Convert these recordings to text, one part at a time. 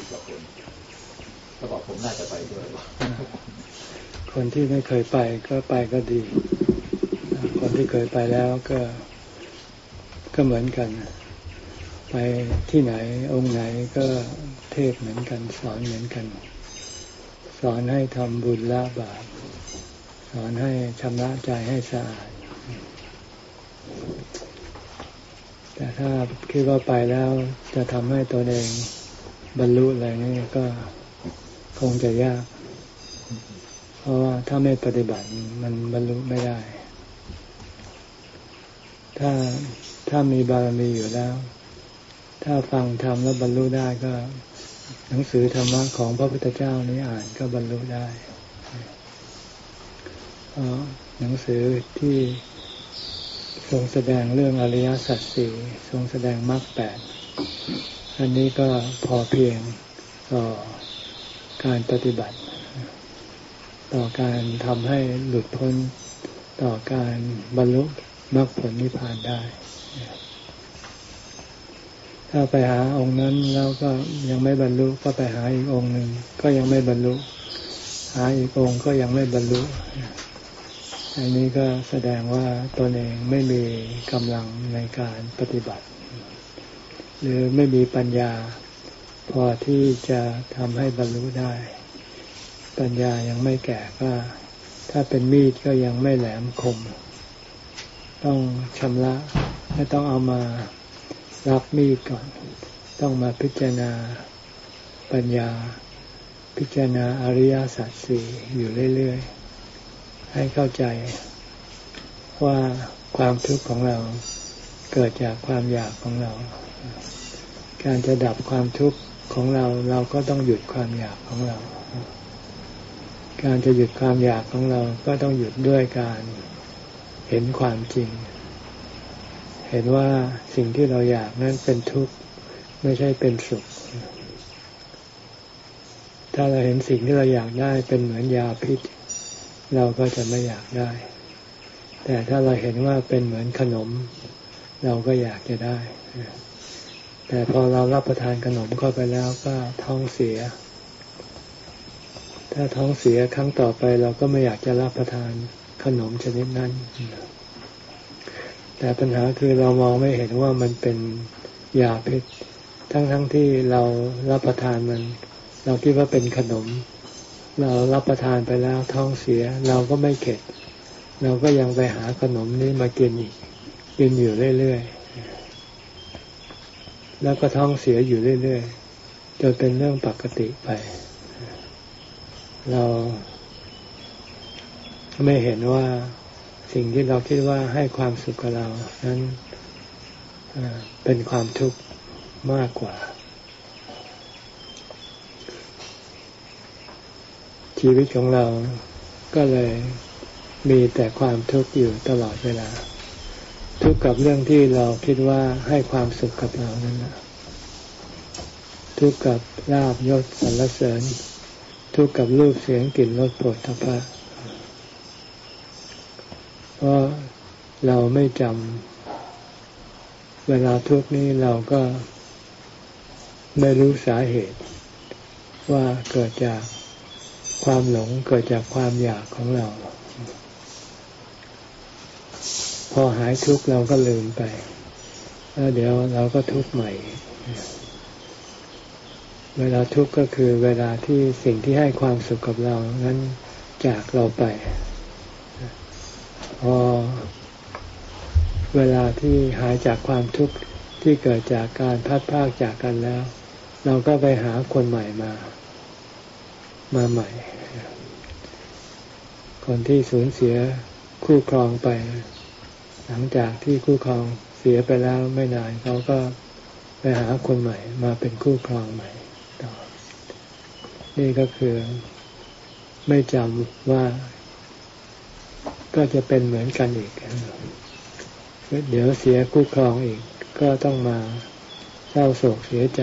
สิบกว่าคนเขาบอกผมน่าจะไปด้วยคนที่ไม่เคยไปก็ไปก็ดี คนที่เคยไปแล้วก็ ก็เหมือนกัน ไปที่ไหนองค์ไหนก็เทศเหมือนกัน สอนเหมือนกัน สอนให้ทำบุญละบาปสอนให้ชำระใจให้สะอาด แต่ถ้าคิดว่าไปแล้วจะทำให้ตัวเอง บรรลุอะไรนี่ก็คงจะยาก เพราะว่าถ้าไม่ปฏิบัติมันบรรลุไม่ได้ ถ้าถ้ามีบารมีอยู่แล้ว ถ้าฟังธรรมแล้วบรรลุได้ก็ หนังสือธรรมะของพระพุทธเจ้านี้อ่านก็บรรลุได้หนังสือที่ทรงแสดงเรื่องอริยสัจสี่ทรงแสดงมรรคแปด อันนี้ก็พอเพียงต่อการปฏิบัติ ต่อการทำให้หลุดพ้นต่อการบรรลุมรรคผลนิพพานได้ ถ้าไปหาองค์นั้นแล้วก็ยังไม่บรรลุก็ไปหาอีกองค์หนึ่งก็ยังไม่บรรลุ หาอีกองค์ก็ยังไม่บรรลุอันนี้ก็แสดงว่าตนเองไม่มีกำลังในการปฏิบัติ หรือไม่มีปัญญา พอที่จะทำให้บรรลุได้ ปัญญายังไม่แก่ก็ถ้าเป็นมีดก็ยังไม่แหลมคม ต้องชำระไม่ต้องเอามารับมีดก่อน ต้องมาพิจารณาปัญญา พิจารณาอริยสัจสี่อยู่เรื่อยๆ ให้เข้าใจว่าความทุกข์ของเราเกิดจากความอยากของเรา การจะดับความทุกข์ของเราเราก็ต้องหยุดความอยากของเรา การจะหยุดความอยากของเราก็ต้องหยุดด้วยการเห็นความจริง เห็นว่าสิ่งที่เราอยากนั้นเป็นทุกข์ไม่ใช่เป็นสุข ถ้าเราเห็นสิ่งที่เราอยากได้เป็นเหมือนยาพิษ เราก็จะไม่อยากได้ แต่ถ้าเราเห็นว่าเป็นเหมือนขนม เราก็อยากจะได้ แต่พอเรารับประทานขนมเข้าไปแล้วก็ท้องเสีย ถ้าท้องเสียครั้งต่อไปเราก็ไม่อยากจะรับประทานขนมชนิดนั้น แต่ปัญหาคือเรามองไม่เห็นว่ามันเป็นยาพิษ ทั้งๆทที่เรารับประทานมัน เราคิดว่าเป็นขนม เรารับประทานไปแล้วท้องเสีย เราก็ไม่เข็ด เราก็ยังไปหาขนมนี้มากินอีก กินอยู่เรื่อยๆ แล้วก็ท้องเสียอยู่เรื่อยๆจนเป็นเรื่องปกติไป เราไม่เห็นว่าสิ่งที่เราคิดว่าให้ความสุขกับเรา นั้นเป็นความทุกข์มากกว่า ชีวิตของเราก็เลยมีแต่ความทุกข์อยู่ตลอดเวลา ทุกข์กับเรื่องที่เราคิดว่าให้ความสุขกับเรานั่นแหละทุกข์กับลาบยศสรรเสริญ ทุกข์กับรูปเสียงกลิ่นรสปวดทพะเพราะเราไม่จำเวลาทุกข์นี้เราก็ไม่รู้สาเหตุ ว่าเกิดจากความหลงเกิดจากความอยากของเรา พอหายทุกข์เราก็ลืมไป แล้วเดี๋ยวเราก็ทุกข์ใหม่ เวลาทุกข์ก็คือเวลาที่สิ่งที่ให้ความสุขกับเรานั้นจากเราไป พอเวลาที่หายจากความทุกข์ที่เกิดจากการพัดพากจากกันแล้ว เราก็ไปหาคนใหม่มา มาใหม่ คนที่สูญเสียคู่ครองไป หลังจากที่คู่ครองเสียไปแล้วไม่นานเขาก็ไปหาคนใหม่ มาเป็นคู่ครองใหม่ต่อ นี่ก็คือไม่จำว่าก็จะเป็นเหมือนกันอีก เดี๋ยวเสียคู่ครองอีก ก็ต้องมาเศร้าโศกเสียใจ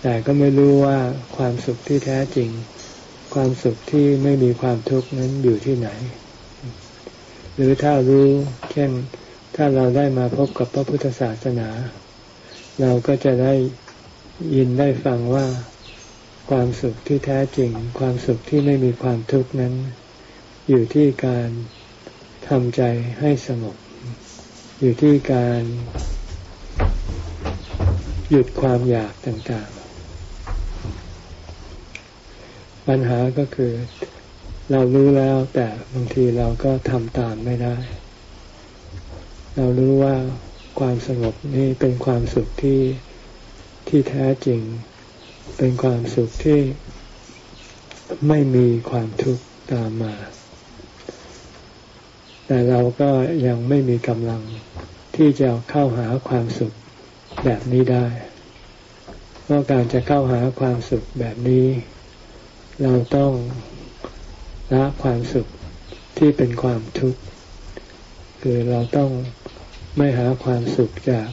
แต่ก็ไม่รู้ว่าความสุขที่แท้จริง ความสุขที่ไม่มีความทุกข์นั้นอยู่ที่ไหน หรือถ้ารู้เช่นถ้าเราได้มาพบกับพระพุทธศาสนา เราก็จะได้ยินได้ฟังว่าความสุขที่แท้จริง ความสุขที่ไม่มีความทุกข์นั้น อยู่ที่การทำใจให้สงบ อยู่ที่การ หยุดความอยากต่างๆ ปัญหาก็คือเรารู้แล้วแต่บางทีเราก็ทำตามไม่ได้ เรารู้ว่าความสงบนี่เป็นความสุขที่ที่แท้จริง เป็นความสุขที่ไม่มีความทุกข์ตามมา แต่เราก็ยังไม่มีกำลังที่จะเข้าหาความสุขแบบนี้ได้ เพราะการจะเข้าหาความสุขแบบนี้ เราต้องละความสุขที่เป็นความทุกข์คือเราต้องไม่หาความสุขจาก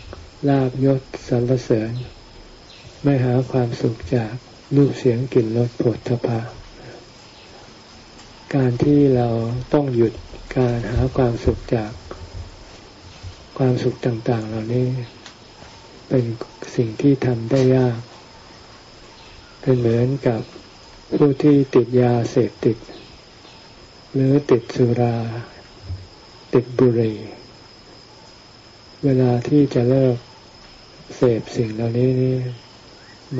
ลาบยศสรรเสริญ ไม่หาความสุขจากรูปเสียงกลิ่นรสผลทพะการที่เราต้องหยุดการหาความสุขจากความสุขต่างๆ เหล่านี้ เป็นสิ่งที่ทำได้ยาก เป็นเหมือนกับ ผู้ที่ติดยาเสพติด หรือติดสุรา ติดบุหรี่ เวลาที่จะเลิกเสพสิ่งเหล่านี้นี่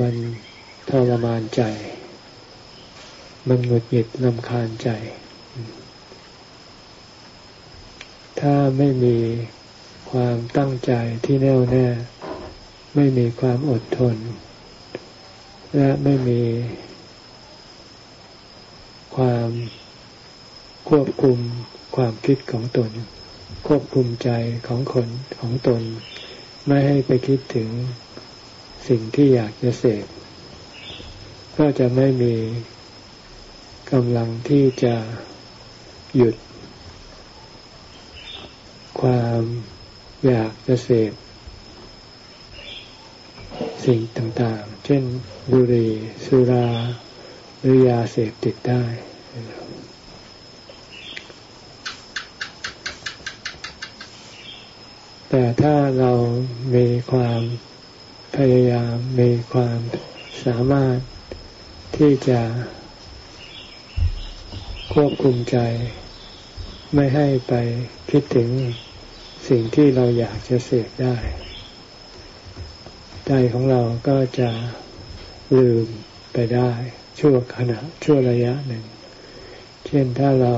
มันทรมานใจ มันหงุดหงิดลำคาญใจ ถ้าไม่มีความตั้งใจที่แน่วแน่ ไม่มีความอดทน และไม่มี ความควบคุมความคิดของตน ควบคุมใจของคนของตน ไม่ให้ไปคิดถึงสิ่งที่อยากจะเสพ ก็จะไม่มีกำลังที่จะหยุด ความอยากจะเสพสิ่งต่างๆ เช่นบุหรี่สุรา หรือยาเสพติดได้ แต่ถ้าเรามีความพยายามมีความสามารถที่จะควบคุมใจ ไม่ให้ไปคิดถึงสิ่งที่เราอยากจะเสกได้ ใจของเราก็จะลืมไปได้ ชั่วขณะชั่วระยะหนึ่ง เช่นถ้าเรา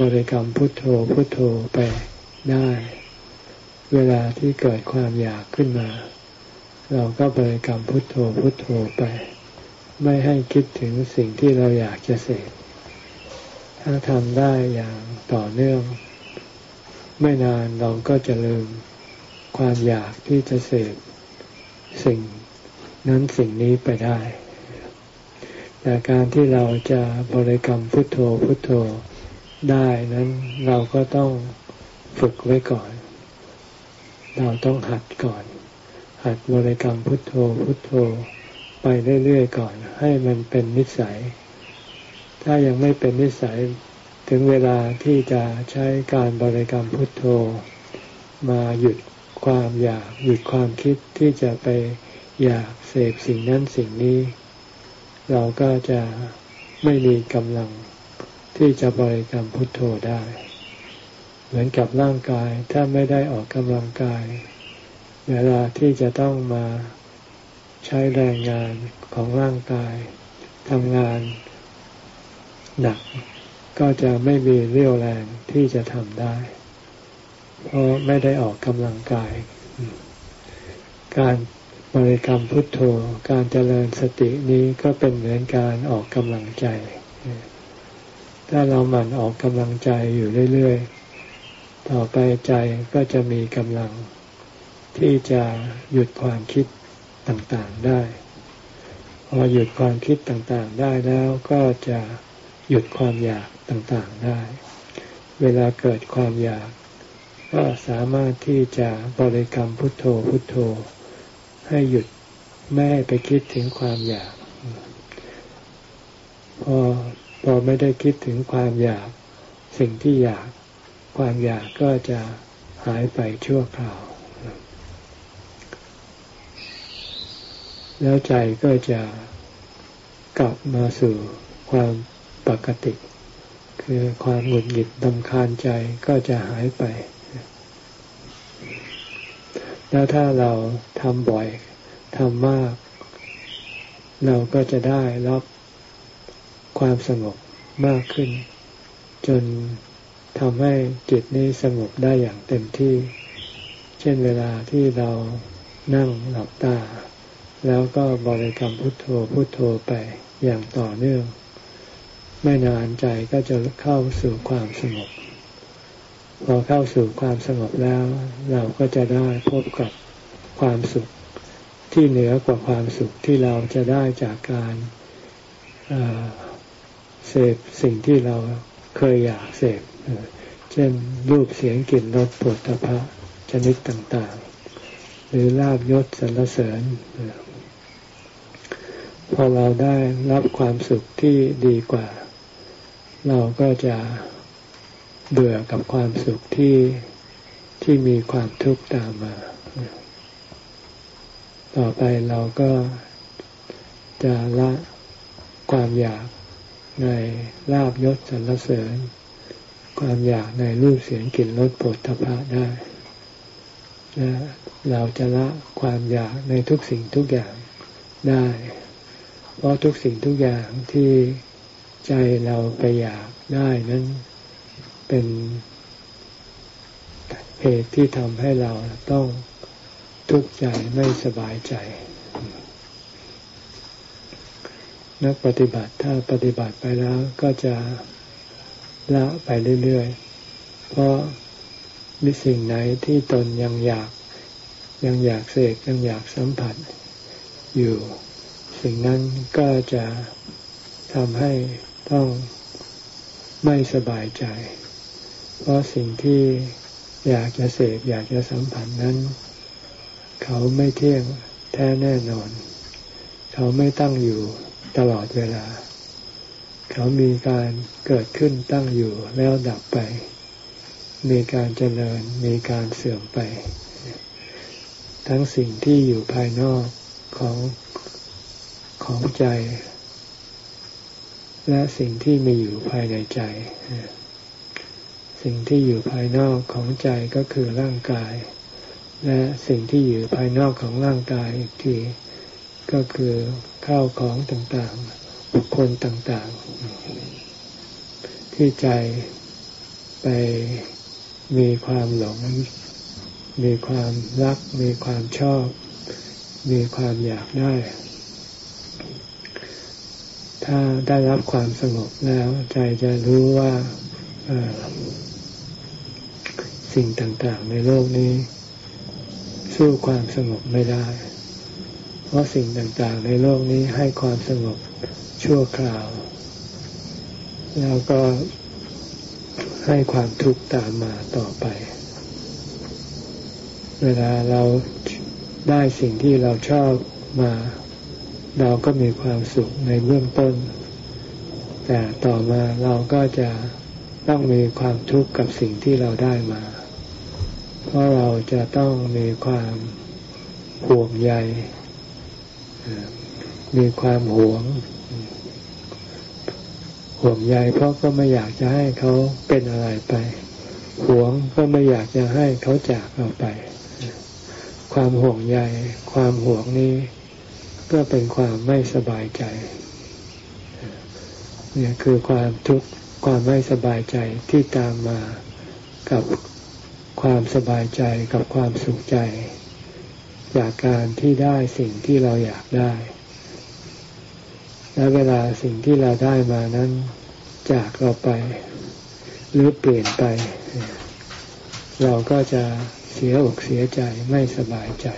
บริกรรมพุทโธพุทโธไปได้ เวลาที่เกิดความอยากขึ้นมา เราก็บริกรรมพุทโธพุทโธไป ไม่ให้คิดถึงสิ่งที่เราอยากจะเสพถ้าทำได้อย่างต่อเนื่อง ไม่นานเราก็จะลืมความอยากที่จะเสพสิ่งนั้นสิ่งนี้ไปได้ แต่การที่เราจะบริกรรมพุทโธพุทโธได้นั้นเราก็ต้องฝึกไว้ก่อน เราต้องหัดก่อน หัดบริกรรมพุทโธพุทโธไปเรื่อยๆก่อน ให้มันเป็นนิสัย ถ้ายังไม่เป็นนิสัยถึงเวลาที่จะใช้การบริกรรมพุทโธ มาหยุดความอยากหยุดความคิดที่จะไปอยากเสพสิ่งนั้นสิ่งนี้ เราก็จะไม่มีกำลังที่จะบริกรรมพุทโธได้ เหมือนกับร่างกายถ้าไม่ได้ออกกำลังกาย เวลาที่จะต้องมาใช้แรงงานของร่างกายทำงานหนักก็จะไม่มีเรี่ยวแรงที่จะทำได้ เพราะไม่ได้ออกกำลังกาย การ บริกรรมพุทโธการเจริญสตินี้ก็เป็นเหมือนการออกกำลังใจ ถ้าเราหมั่นออกกำลังใจอยู่เรื่อยๆ ต่อไปใจก็จะมีกำลัง ที่จะหยุดความคิดต่างๆได้ พอหยุดความคิดต่างๆได้แล้วก็จะหยุดความอยากต่างๆได้ เวลาเกิดความอยาก ก็สามารถที่จะบริกรรมพุทโธพุทโธ ให้หยุดไม่ให้ไปคิดถึงความอยาก พอพอไม่ได้คิดถึงความอยาก สิ่งที่อยาก ความอยากก็จะหายไปชั่วคราว แล้วใจก็จะกลับมาสู่ความปกติ คือความหงุดหงิดดำคาญใจก็จะหายไป แล้วถ้าเราทำบ่อยทำมาก เราก็จะได้รับความสงบมากขึ้น จนทำให้จิตนี้สงบได้อย่างเต็มที่ เช่นเวลาที่เรานั่งหลับตา แล้วก็บริกรรมพุทโธพุทโธไปอย่างต่อเนื่อง ไม่นานใจก็จะเข้าสู่ความสงบ พอเข้าสู่ความสงบแล้ว เราก็จะได้พบกับความสุขที่เหนือกว่าความสุขที่เราจะได้จากการเสพสิ่งที่เราเคยอยากเสพเช่นรูปเสียงกลิ่นรสปวดตภะชนิดต่างๆ หรือลาบยศสรรเสริญพอเราได้รับความสุขที่ดีกว่า เราก็จะ เบื่อกับความสุขที่ที่มีความทุกข์ตามมา ต่อไปเราก็จะละความอยากในลาบยศสรรเสริญ ความอยากในรูปเสียงกลิ่นรสปวดทพะได้และเราจะละความอยากในทุกสิ่งทุกอย่างได้ เพราะทุกสิ่งทุกอย่างที่ใจเราไปอยากได้นั้น เป็นเหตุที่ทำให้เราต้องทุกข์ใจไม่สบายใจ นักปฏิบัติถ้าปฏิบัติไปแล้วก็จะละไปเรื่อยๆ เพราะมีสิ่งไหนที่ตนยังอยากยังอยากเสกยังอยากสัมผัส อยู่ สิ่งนั้นก็จะทำให้ต้องไม่สบายใจ เพราะสิ่งที่อยากจะเสกอยากจะสัมผัสนั้น เขาไม่เที่ยงแท้แน่นอน เขาไม่ตั้งอยู่ตลอดเวลา เขามีการเกิดขึ้นตั้งอยู่แล้วดับไป มีการเจริญมีการเสื่อมไป ทั้งสิ่งที่อยู่ภายนอกของของใจ และสิ่งที่มีอยู่ภายในใจ สิ่งที่อยู่ภายนอกของใจก็คือร่างกาย และสิ่งที่อยู่ภายนอกของร่างกายอีกที ก็คือข้าวของต่างๆ บุคคลต่างๆ ที่ใจไปมีความหลง มีความรัก มีความชอบ มีความอยากได้ ถ้าได้รับความสงบแล้ว ใจจะรู้ว่า สิ่งต่างๆ ในโลกนี้ สู้ความสงบไม่ได้ เพราะสิ่งต่างๆ ในโลกนี้ให้ความสงบชั่วคราว แล้วก็ให้ความทุกข์ตามมาต่อไป เวลาเราได้สิ่งที่เราชอบมา เราก็มีความสุขในเบื้องต้น แต่ต่อมาเราก็จะต้องมีความทุกข์กับสิ่งที่เราได้มา เพราะเราจะต้องมีความห่วงใยมีความหวง ห่วงใยเพราะก็ไม่อยากจะให้เขาเป็นอะไรไป หวงก็ไม่อยากจะให้เขาจากเราไป ความห่วงใย ความห่วงนี้ ก็เป็นความไม่สบายใจเนี่ยคือความทุกข์ความไม่สบายใจที่ตามมากับ ความสบายใจกับความสุขใจ จากการที่ได้สิ่งที่เราอยากได้ และเวลาสิ่งที่เราได้มานั้น จากเราไป หรือเปลี่ยนไป เราก็จะเสียอกเสียใจไม่สบายใจ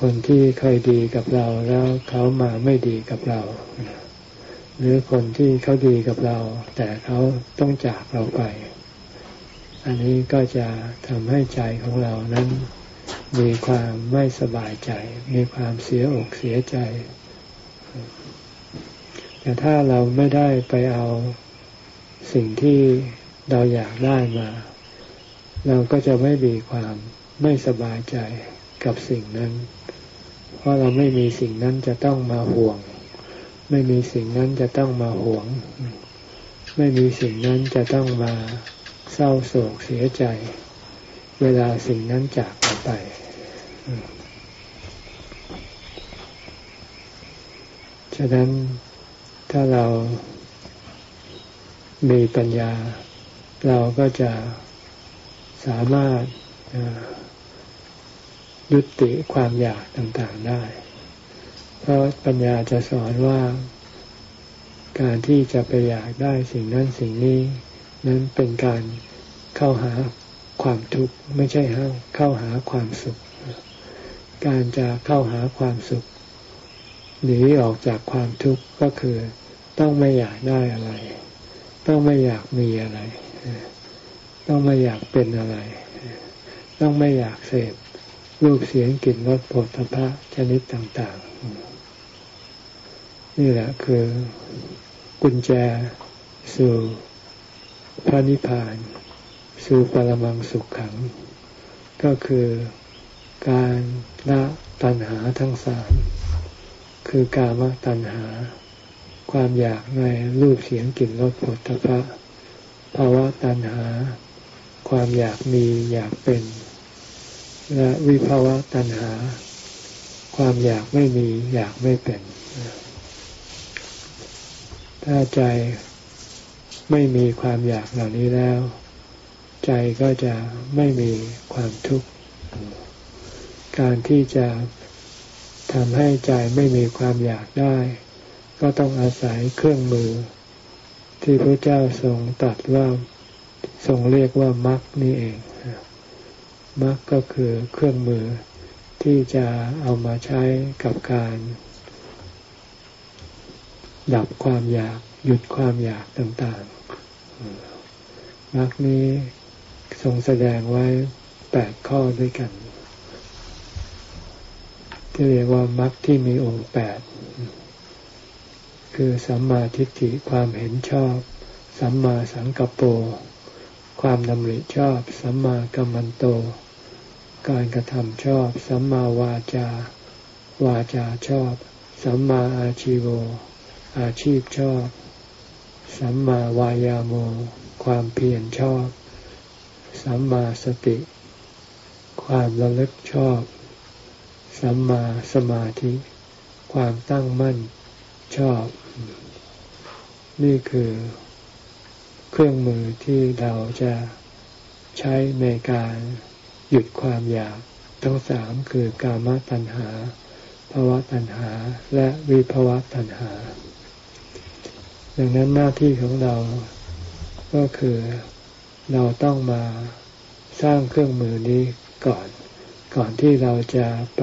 คนที่เคยดีกับเราแล้วเขามาไม่ดีกับเรา หรือคนที่เขาดีกับเรา แต่เขาต้องจากเราไป อันนี้ก็จะทำให้ใจของเรานั้น มีความไม่สบายใจ มีความเสียอกเสียใจ แต่ถ้าเราไม่ได้ไปเอาสิ่งที่เราอยากได้มา เราก็จะไม่มีความไม่สบายใจกับสิ่งนั้น เพเพราะเราไม่มีสิ่งนั้นจะต้องมาห่วง ไม่มีสิ่งนั้นจะต้องมาห่วง ไม่มีสิ่งนั้นจะต้องมา เศร้าโศกเสียใจ เวลาสิ่งนั้นจากไป ฉะนั้นถ้าเรามีปัญญา เราก็จะสามารถยุติความอยากต่างๆได้ เพราะปัญญาจะสอนว่าการที่จะไปอยากได้สิ่งนั้นสิ่งนี้ นั้นเป็นการเข้าหาความทุกข์ไม่ใช่เข้าหาความสุข การจะเข้าหาความสุขหนีออกจากความทุกข์ก็คือต้องไม่อยากได้อะไร ต้องไม่อยากมีอะไร ต้องไม่อยากเป็นอะไร ต้องไม่อยากเสพรูปเสียงกลิ่นรสผลทพะชนิดต่าง ๆ นี่แหละคือกุญแจสู่ พระนิพพานสู่ปรมังสุขขัง ก็คือการละตัณหาทั้งสามคือกามตัณหา ความอยากในรูปเสียงกลิ่นรสผลตภะภาวะตัณหา ความอยากมีอยากเป็น และวิภาวะตัณหา ความอยากไม่มีอยากไม่เป็น ถ้าใจ ไม่มีความอยากเหล่านี้แล้ว ใจก็จะไม่มีความทุกข์ การที่จะทำให้ใจไม่มีความอยากได้ ก็ต้องอาศัยเครื่องมือ ที่พระเจ้าทรงตัดว่าทรงเรียกว่ามรรคนี่เองมรรคก็คือเครื่องมือที่จะเอามาใช้กับการดับความอยากหยุดความอยากต่างๆ มรรคนี้ทรงแสดงไว้แปดข้อด้วยกัน ที่เรียกว่ามรรคที่มีองค์แปดคือสัมมาทิฏฐิความเห็นชอบ สัมมาสังกัปโป ความดำริชอบ สัมมากัมมันโต การกระทำชอบ สัมมาวาจา วาจาชอบ สัมมาอาชีโวอาชีพชอบ สัมมาวายาโม ความเพียรชอบ สัมมาสติ ความระลึกชอบ สัมมาสมาธิ ความตั้งมั่นชอบ นี่คือเครื่องมือที่เราจะใช้ในการหยุดความอยากทั้งสามคือกามตัณหาภาวะตัณหาและวิภาวะตัณหา ดังนั้นหน้าที่ของเรา ก็คือเราต้องมาสร้างเครื่องมือนี้ก่อน ก่อนที่เราจะไป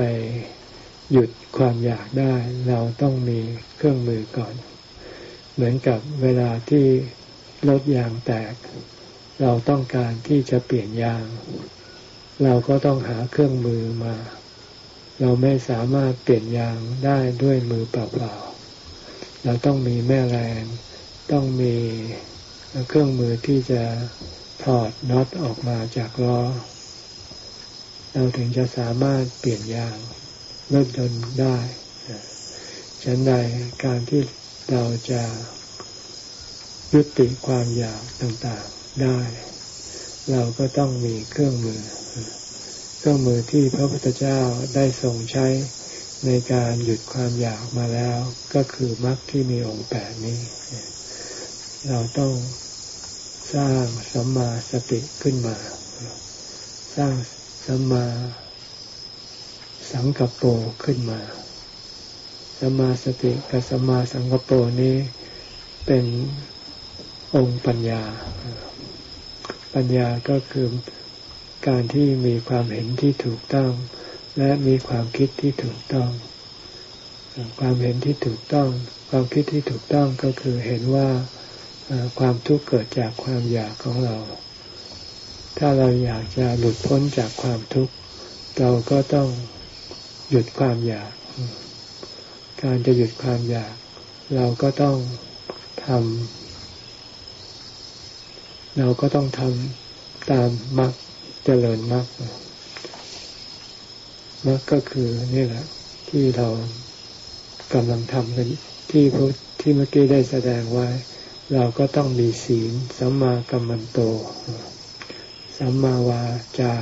หยุดความอยากได้ เราต้องมีเครื่องมือก่อน เหมือนกับเวลาที่รถยางแตก เราต้องการที่จะเปลี่ยนยาง เราก็ต้องหาเครื่องมือมา เราไม่สามารถเปลี่ยนยางได้ด้วยมือเปล่าๆเราต้องมีแม่แรง ต้องมี เครื่องมือที่จะถอดน็อตออกมาจากล้อ เราถึงจะสามารถเปลี่ยนยางรถยนต์ได้ฉันใดการที่เราจะยุติความอยากต่างๆได้ เราก็ต้องมีเครื่องมือ เครื่องมือที่พระพุทธเจ้าได้ทรงใช้ในการหยุดความอยากมาแล้ว ก็คือมรรคที่มีองค์แปดนี้ เราต้อง สร้างสัมมาสติขึ้นมา สร้างสัมมาสังกัปโปขึ้นมาสัมมาสติกับสัมมาสังกัปโปนี้เป็นองค์ปัญญา ปัญญาก็คือการที่มีความเห็นที่ถูกต้อง และมีความคิดที่ถูกต้อง ความเห็นที่ถูกต้อง ความคิดที่ถูกต้องก็คือเห็นว่า ความทุกข์เกิดจากความอยากของเรา ถ้าเราอยากจะหลุดพ้นจากความทุกข์ เราก็ต้องหยุดความอยาก การจะหยุดความอยาก เราก็ต้องทำเราก็ต้องทำตามมรรคเจริญมรรคมรรคก็คือนี่แหละ ที่เรากำลังทำกันที่พที่เมื่อกี้ได้แสดงไว้ เราก็ต้องมีศีลสัมมากัมมันโต สัมมาวาจา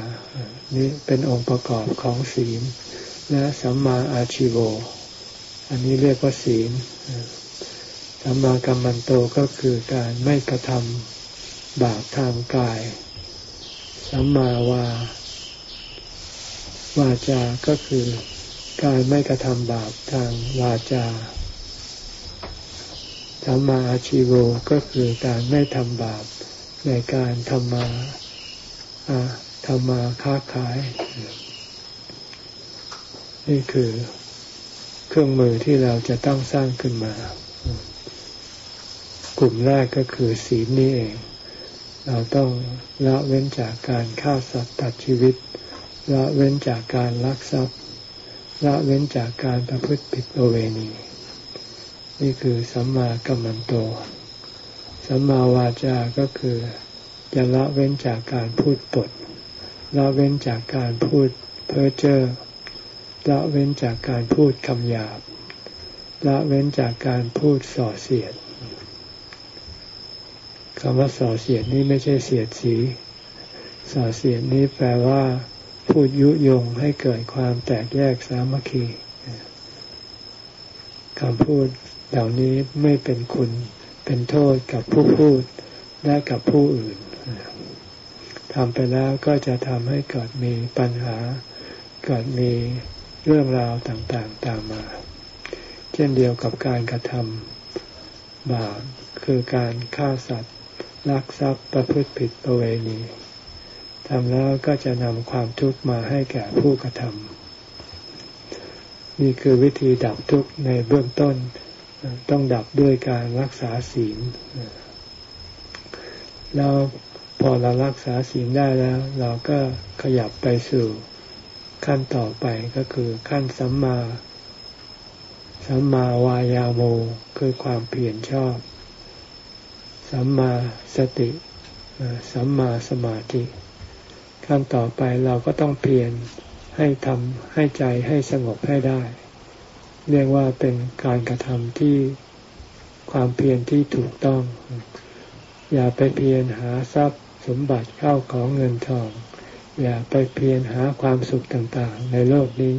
นี่เป็นองค์ประกอบของศีล และสัมมาอาชิโว อันนี้เรียกว่าศีล สัมมากัมมันโตก็คือการไม่กระทำบาปทางกาย สัมมาวาวาจาก็คือการไม่กระทำบาปทางวาจา สัมมาอาชิโวก็คือการไม่ทำบาปในการทำมาทำมาค้าขาย นี่คือเครื่องมือที่เราจะต้องสร้างขึ้นมา กลุ่มแรกก็คือศีลนี่เอง เราต้องละเว้นจากการฆ่าสัตว์ตัดชีวิต ละเว้นจากการลักทรัพย์ ละเว้นจากการประพฤติผิดโอเวณี นี่คือสัมมากัมมันโต สัมมาวาจาก็คือจะละเว้นจากการพูดปด ละเว้นจากการพูดเพ้อเจ้อ ละเว้นจากการพูดคำหยาบ ละเว้นจากการพูดส่อเสียดคำว่าส่อเสียดนี้ไม่ใช่เสียดสี ส่อเสียดนี้แปลว่าพูดยุยงให้เกิดความแตกแยกสามัคคีคำพูด เหล่านี้ไม่เป็นคุณเป็นโทษกับผู้พูดและกับผู้อื่นทำไปแล้วก็จะทำให้เกิดมีปัญหา เกิดมีเรื่องราวต่างๆตามมา เช่นเดียวกับการกระทำบาปคือการฆ่าสัตว์ลักทรัพย์ประพฤติผิดประเวณีทำแล้วก็จะนำความทุกข์มาให้แก่ผู้กระทำนี่คือวิธีดับทุกข์ในเบื้องต้น ต้องดับด้วยการรักษาศีลแล้วพอเรารักษาศีลได้แล้ว เราก็ขยับไปสู่ขั้นต่อไปก็คือขั้นสัมมาสัมมาวายาโมคือความเพียรชอบ สัมมาสติสัมมาสมาธิขั้นต่อไปเราก็ต้องเพียรให้ทำให้ใจให้สงบให้ได้ เรียกว่าเป็นการกระทำที่ความเพียรที่ถูกต้อง อย่าไปเพียรหาทรัพย์สมบัติเข้าของเงินทอง อย่าไปเพียรหาความสุขต่างๆ ในโลกนี้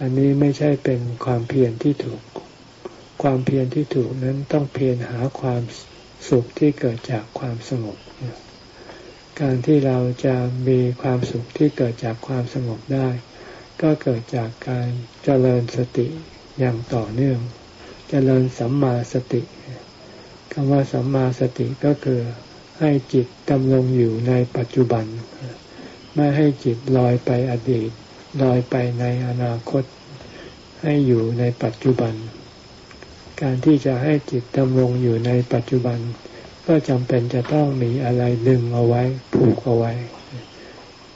อันนี้ไม่ใช่เป็นความเพียรที่ถูก ความเพียรที่ถูกนั้นต้องเพียรหาความสุขที่เกิดจากความสงบ การที่เราจะมีความสุขที่เกิดจากความสงบได้ ก็เกิดจากการเจริญสติ อย่างต่อเนื่องเจริญสัมมาสติคำว่าสัมมาสติก็คือให้จิตดำรงอยู่ในปัจจุบัน ไม่ให้จิตลอยไปอดีต ลอยไปในอนาคต ให้อยู่ในปัจจุบัน การที่จะให้จิตดำรงอยู่ในปัจจุบัน ก็จำเป็นจะต้องมีอะไรดึงเอาไว้ผูกเอาไว้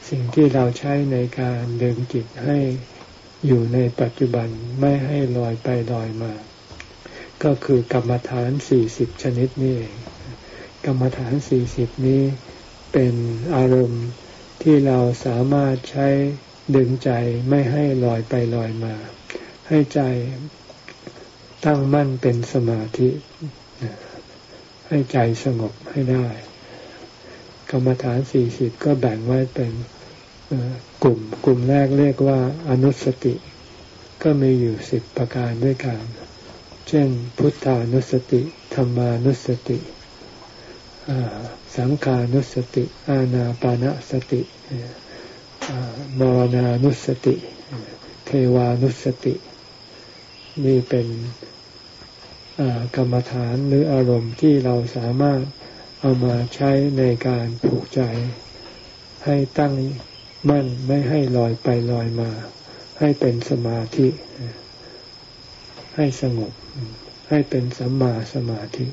สิ่งที่เราใช้ในการดึงจิตให้ อยู่ในปัจจุบันไม่ให้ลอยไปลอยมา ก็คือกรรมฐานสี่สิบชนิดนี่กรรมฐานสี่สิบนี้เป็นอารมณ์ที่เราสามารถใช้ดึงใจไม่ให้ลอยไปลอยมา ให้ใจตั้งมั่นเป็นสมาธิ ให้ใจสงบให้ได้ กรรมฐานสี่สิบก็แบ่งไว้เป็น กลุ่ม กลุ่มแรกเรียกว่าอนุสติ ก็มีอยู่สิบประการด้วยกัน เช่น พุทธานุสติ ธรรมานุสติ สังขานุสติ อาณาปานาสติ มรณานุสติ เทวานุสติ นี่เป็นกรรมฐานหรืออารมณ์ที่เราสามารถเอามาใช้ในการผูกใจให้ตั้ง มั่นไม่ให้ลอยไปลอยมา ให้เป็นสมาธิ ให้สงบ ให้เป็นสัมมาสมาธิ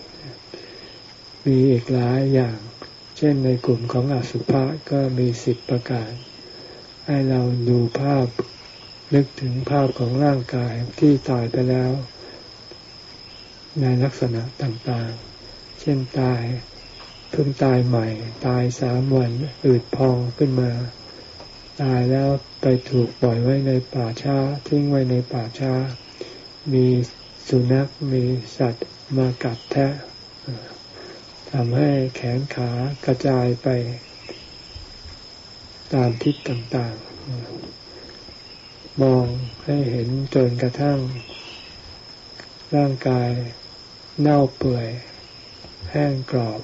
มีอีกหลายอย่าง เช่นในกลุ่มของอสุภะก็มีสิบประการ ให้เราดูภาพนึกถึงภาพของร่างกายที่ตายไปแล้ว ในลักษณะต่างๆ เช่นตายเพิ่งตายใหม่ ตายสามวันอืดพองขึ้นมา ตายแล้วไปถูกปล่อยไว้ในป่าช้า ทิ้งไว้ในป่าช้า มีสุนัขมีสัตว์มากัดแทะทำให้แขนขากระจายไปตามทิศต่างๆ มองให้เห็นจนกระทั่ง ร่างกายเน่าเปื่อย แห้งกรอบ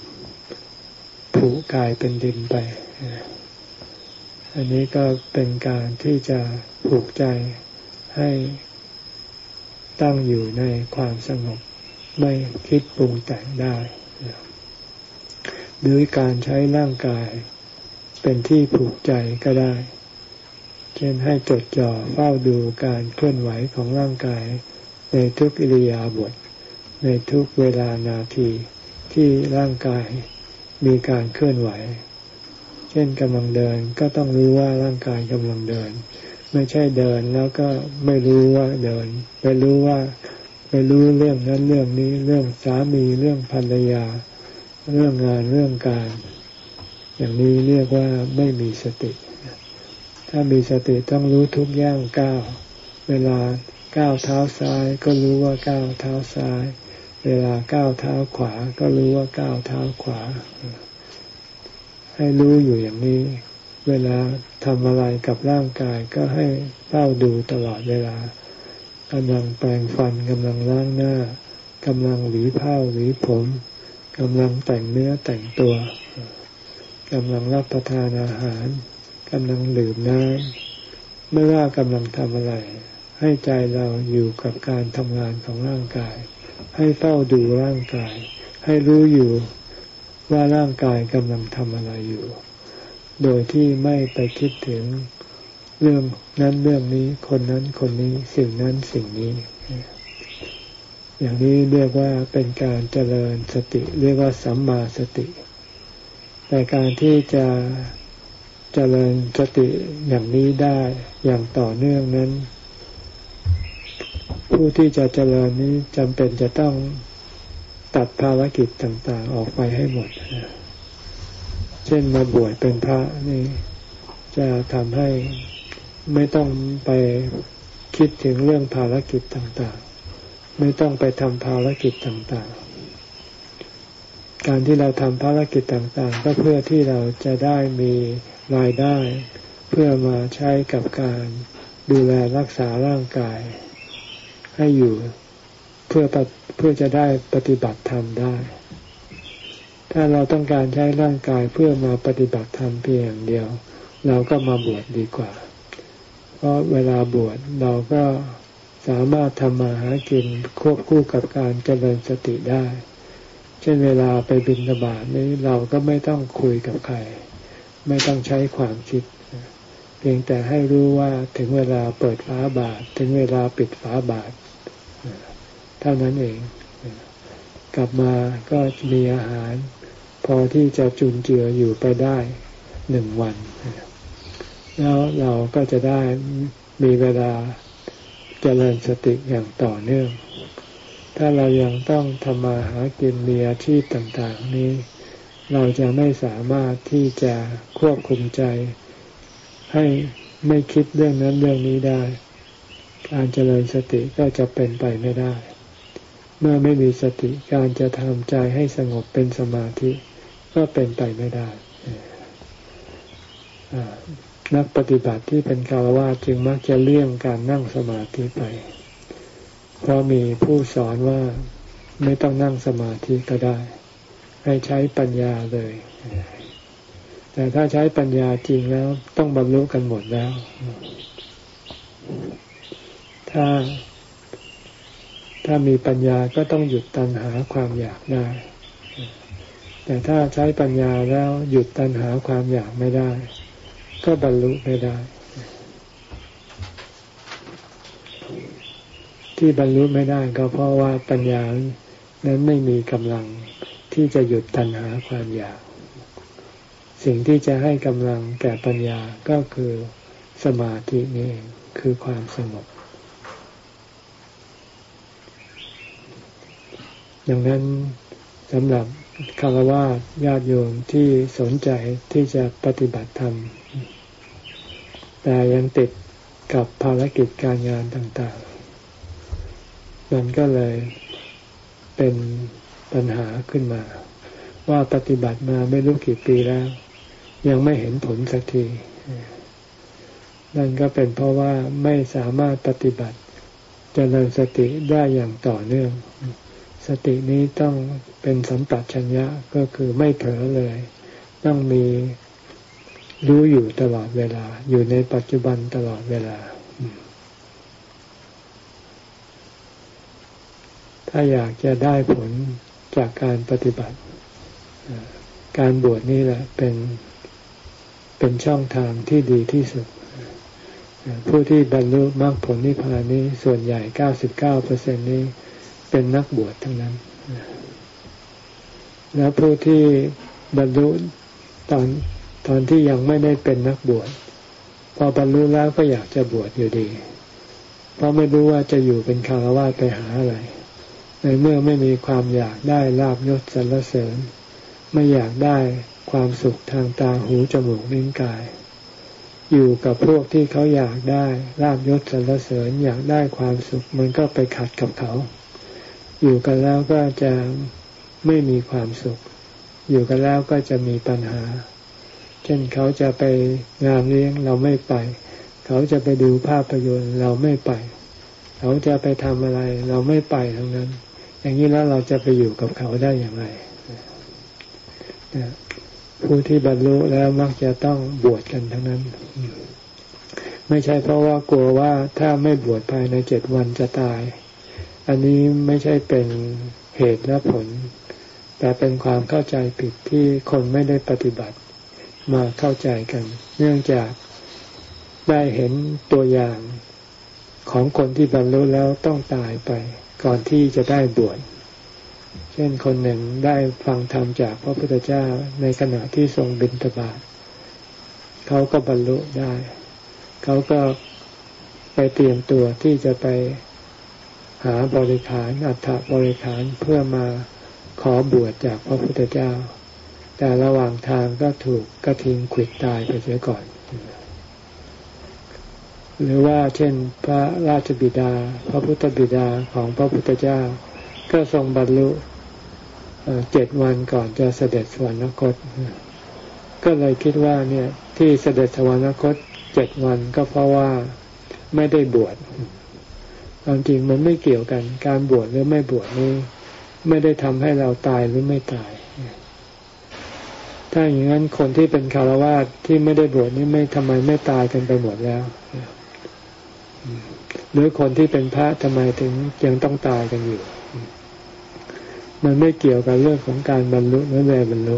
ผุกลายเป็นดินไป อันนี้ก็เป็นการที่จะผูกใจให้ตั้งอยู่ในความสงบ ไม่คิดปรุงแต่งได้ด้วยการใช้ร่างกายเป็นที่ผูกใจก็ได้ เช่นให้จดจ่อเฝ้าดูการเคลื่อนไหวของร่างกาย ในทุกอิริยาบถในทุกเวลานาทีที่ร่างกายมีการเคลื่อนไหว ช่นกำลังเดินก็ต้องรู้ว่าร่างกายกำลังเดิน ไม่ใช่เดินแล้วก็ไม่รู้ว่าเดิน ไปรู้ว่าไปรู้เรื่องนั้นเรื่องนี้เรื่องสามีเรื่องภรรยา เรื่องงานเรื่องการ อย่างนี้เรียกว่าไม่มีสติ ถ้ามีสติต้องรู้ทุกย่างก้าวเวลาก้าวเท้าซ้ายก็รู้ว่าก้าวเท้าซ้าย เวลาก้าวเท้าขวาก็รู้ว่าก้าวเท้าขวา ให้รู้อยู่อย่างนี้ เวลาทำอะไรกับร่างกายก็ให้เฝ้าดูตลอดเวลากำลังแปรงฟันกำลังล้างหน้ากำลังหวีผ้าหวีผมกำลังแต่งเนื้อแต่งตัวกำลังรับประทานอาหารกำลังดื่มน้ำไม่ว่ากำลังทำอะไร ให้ใจเราอยู่กับการทำงานของร่างกาย ให้เฝ้าดูร่างกาย ให้รู้อยู่ ว่าร่างกายกำลังทำอะไรอยู่ โดยที่ไม่ไปคิดถึงเรื่องนั้นเรื่องนี้คนนั้นคนนี้สิ่งนั้นสิ่งนี้ อย่างนี้เรียกว่าเป็นการเจริญสติ เรียกว่าสัมมาสติ แต่การที่จะเจริญสติอย่างนี้ได้อย่างต่อเนื่องนั้น ผู้ที่จะเจริญนี้จำเป็นจะต้อง ตัดภารกิจต่างๆออกไปให้หมด เช่นมาบวชเป็นพระนี่จะทำให้ไม่ต้องไปคิดถึงเรื่องภารกิจต่างๆ ไม่ต้องไปทำภารกิจต่างๆ การที่เราทำภารกิจต่างๆ ก็เพื่อที่เราจะได้มีรายได้ เพื่อมาใช้กับการดูแลรักษาร่างกาย ให้อยู่ เพื่อเพื่อจะได้ปฏิบัติธรรมได้ ถ้าเราต้องการใช้ร่างกายเพื่อมาปฏิบัติธรรมเพียงอย่างเดียว เราก็มาบวชดดีกว่า เพราะเวลาบวชเราก็สามารถทำมาหากินควบคู่กับการเจริญสติได้ เช่นเวลาไปบินบาตนี้เราก็ไม่ต้องคุยกับใคร ไม่ต้องใช้ความคิด เพียงแต่ให้รู้ว่าถึงเวลาเปิดฝาบาท ถึงเวลาปิดฝาบาท ท่านั้นเอง กลับมาก็มีอาหาร พอที่จะจุนเจืออยู่ไปได้หนึ่งวัน แล้วเราก็จะได้มีเวลาเจริญสติอย่างต่อเนื่อง ถ้าเรายังต้องทำมาหากินมีอาชีพต่างๆนี้ เราจะไม่สามารถที่จะควบคุมใจ ให้ไม่คิดเรื่องนั้นเรื่องนี้ได้ การเจริญสติก็จะเป็นไปไม่ได้ เมื่อไม่มีสติการจะทำใจให้สงบเป็นสมาธิ ก็เป็นไปไม่ได้นักปฏิบัติที่เป็นคารวะจึงมักจะเลี่ยงการนั่งสมาธิไป เพราะมีผู้สอนว่าไม่ต้องนั่งสมาธิก็ได้ ให้ใช้ปัญญาเลย แต่ถ้าใช้ปัญญาจริงแล้วต้องบรรลุกันหมดแล้ว ถ้า ถ้ามีปัญญาก็ต้องหยุดตัณหาความอยากได้ แต่ถ้าใช้ปัญญาแล้วหยุดตัณหาความอยากไม่ได้ ก็บรรลุไม่ได้ ที่บรรลุไม่ได้ก็เพราะว่าปัญญานั้นไม่มีกำลังที่จะหยุดตัณหาความอยาก สิ่งที่จะให้กำลังแก่ปัญญาก็คือสมาธินี่เองคือความสงบ ดังนั้นสำหรับคารวะญาติโยมที่สนใจที่จะปฏิบัติธรรม แต่ยังติดกับภารกิจการงานต่างๆ มันก็เลยเป็นปัญหาขึ้นมา ว่าปฏิบัติมาไม่รู้กี่ปีแล้ว ยังไม่เห็นผลสักทีนั่นก็เป็นเพราะว่าไม่สามารถปฏิบัติจเจริญสติได้อย่างต่อเนื่อง สตินี้ต้องเป็นสัมปชัญญะก็คือไม่เผลอเลย ต้องมีรู้อยู่ตลอดเวลา อยู่ในปัจจุบันตลอดเวลา ถ้าอยากจะได้ผลจากการปฏิบัติ การบวชนี่แหละเป็นเป็นช่องทางที่ดีที่สุด ผู้ที่บรรลุมรรคผลนิพพานนี้ส่วนใหญ่เก้าสิบเก้าเปอร์เซ็นนี้ เป็นนักบวชทั้งนั้น แล้วผู้ที่บรรลุตอนตอนที่ยังไม่ได้เป็นนักบวชพอบรรลุแล้วก็อยากจะบวชอยู่ดี เพราะไม่รู้ว่าจะอยู่เป็นคารวะไปหาอะไร ในเมื่อไม่มีความอยากได้ลาบยศสรรเสริญ ไม่อยากได้ความสุขทางตาหูจมูกลิ้นกาย อยู่กับพวกที่เขาอยากได้ลาบยศสรรเสริญอยากได้ความสุข มันก็ไปขัดกับเขา อยู่กันแล้วก็จะไม่มีความสุข อยู่กันแล้วก็จะมีปัญหา เช่นเขาจะไปงานเลี้ยงเราไม่ไป เขาจะไปดูภาพยนตร์เราไม่ไป เขาจะไปทำอะไร เราไม่ไปทั้งนั้น อย่างนี้แล้วเราจะไปอยู่กับเขาได้อย่างไรผู้ที่บรรลุแล้วมักจะต้องบวชกันทั้งนั้น ไม่ใช่เพราะว่ากลัวว่าถ้าไม่บวชภายในเจ็ดวันจะตาย อันนี้ไม่ใช่เป็นเหตุและผล แต่เป็นความเข้าใจผิดที่คนไม่ได้ปฏิบัติมาเข้าใจกัน เนื่องจากได้เห็นตัวอย่างของคนที่บรรลุแล้วต้องตายไป ก่อนที่จะได้บวช เช่นคนหนึ่งได้ฟังธรรมจากพระพุทธเจ้าในขณะที่ทรงบิณฑบาตเขาก็บรรลุได้ เขาก็ไปเตรียมตัวที่จะไป หาบริขารอัฐบริขารเพื่อมาขอบวชจากพระพุทธเจ้า แต่ระหว่างทางก็ถูกกระทิงขิดตายไปเสียก่อน หรือว่าเช่นพระราชบิดา พระพุทธบิดาของพระพุทธเจ้า ก็ทรงบรรลุเจ็ดวันก่อนจะเสด็จสวรรคต ก็เลยคิดว่าเนี่ยที่เสด็จสวรรคตเจ็ดวันก็เพราะว่าไม่ได้บวช ความจริงมันไม่เกี่ยวกัน การบวชหรือไม่บวชนี้ไม่ได้ทำให้เราตายหรือไม่ตาย ถ้าอย่างนั้นคนที่เป็นคารวะที่ไม่ได้บวชนี่ไม่ทำไมไม่ตายกันไปหมดแล้ว หรือคนที่เป็นพระทำไมถึงยังต้องตายกันอยู่ มันไม่เกี่ยวกับเรื่องของการบรรลุหรือไม่บรรลุ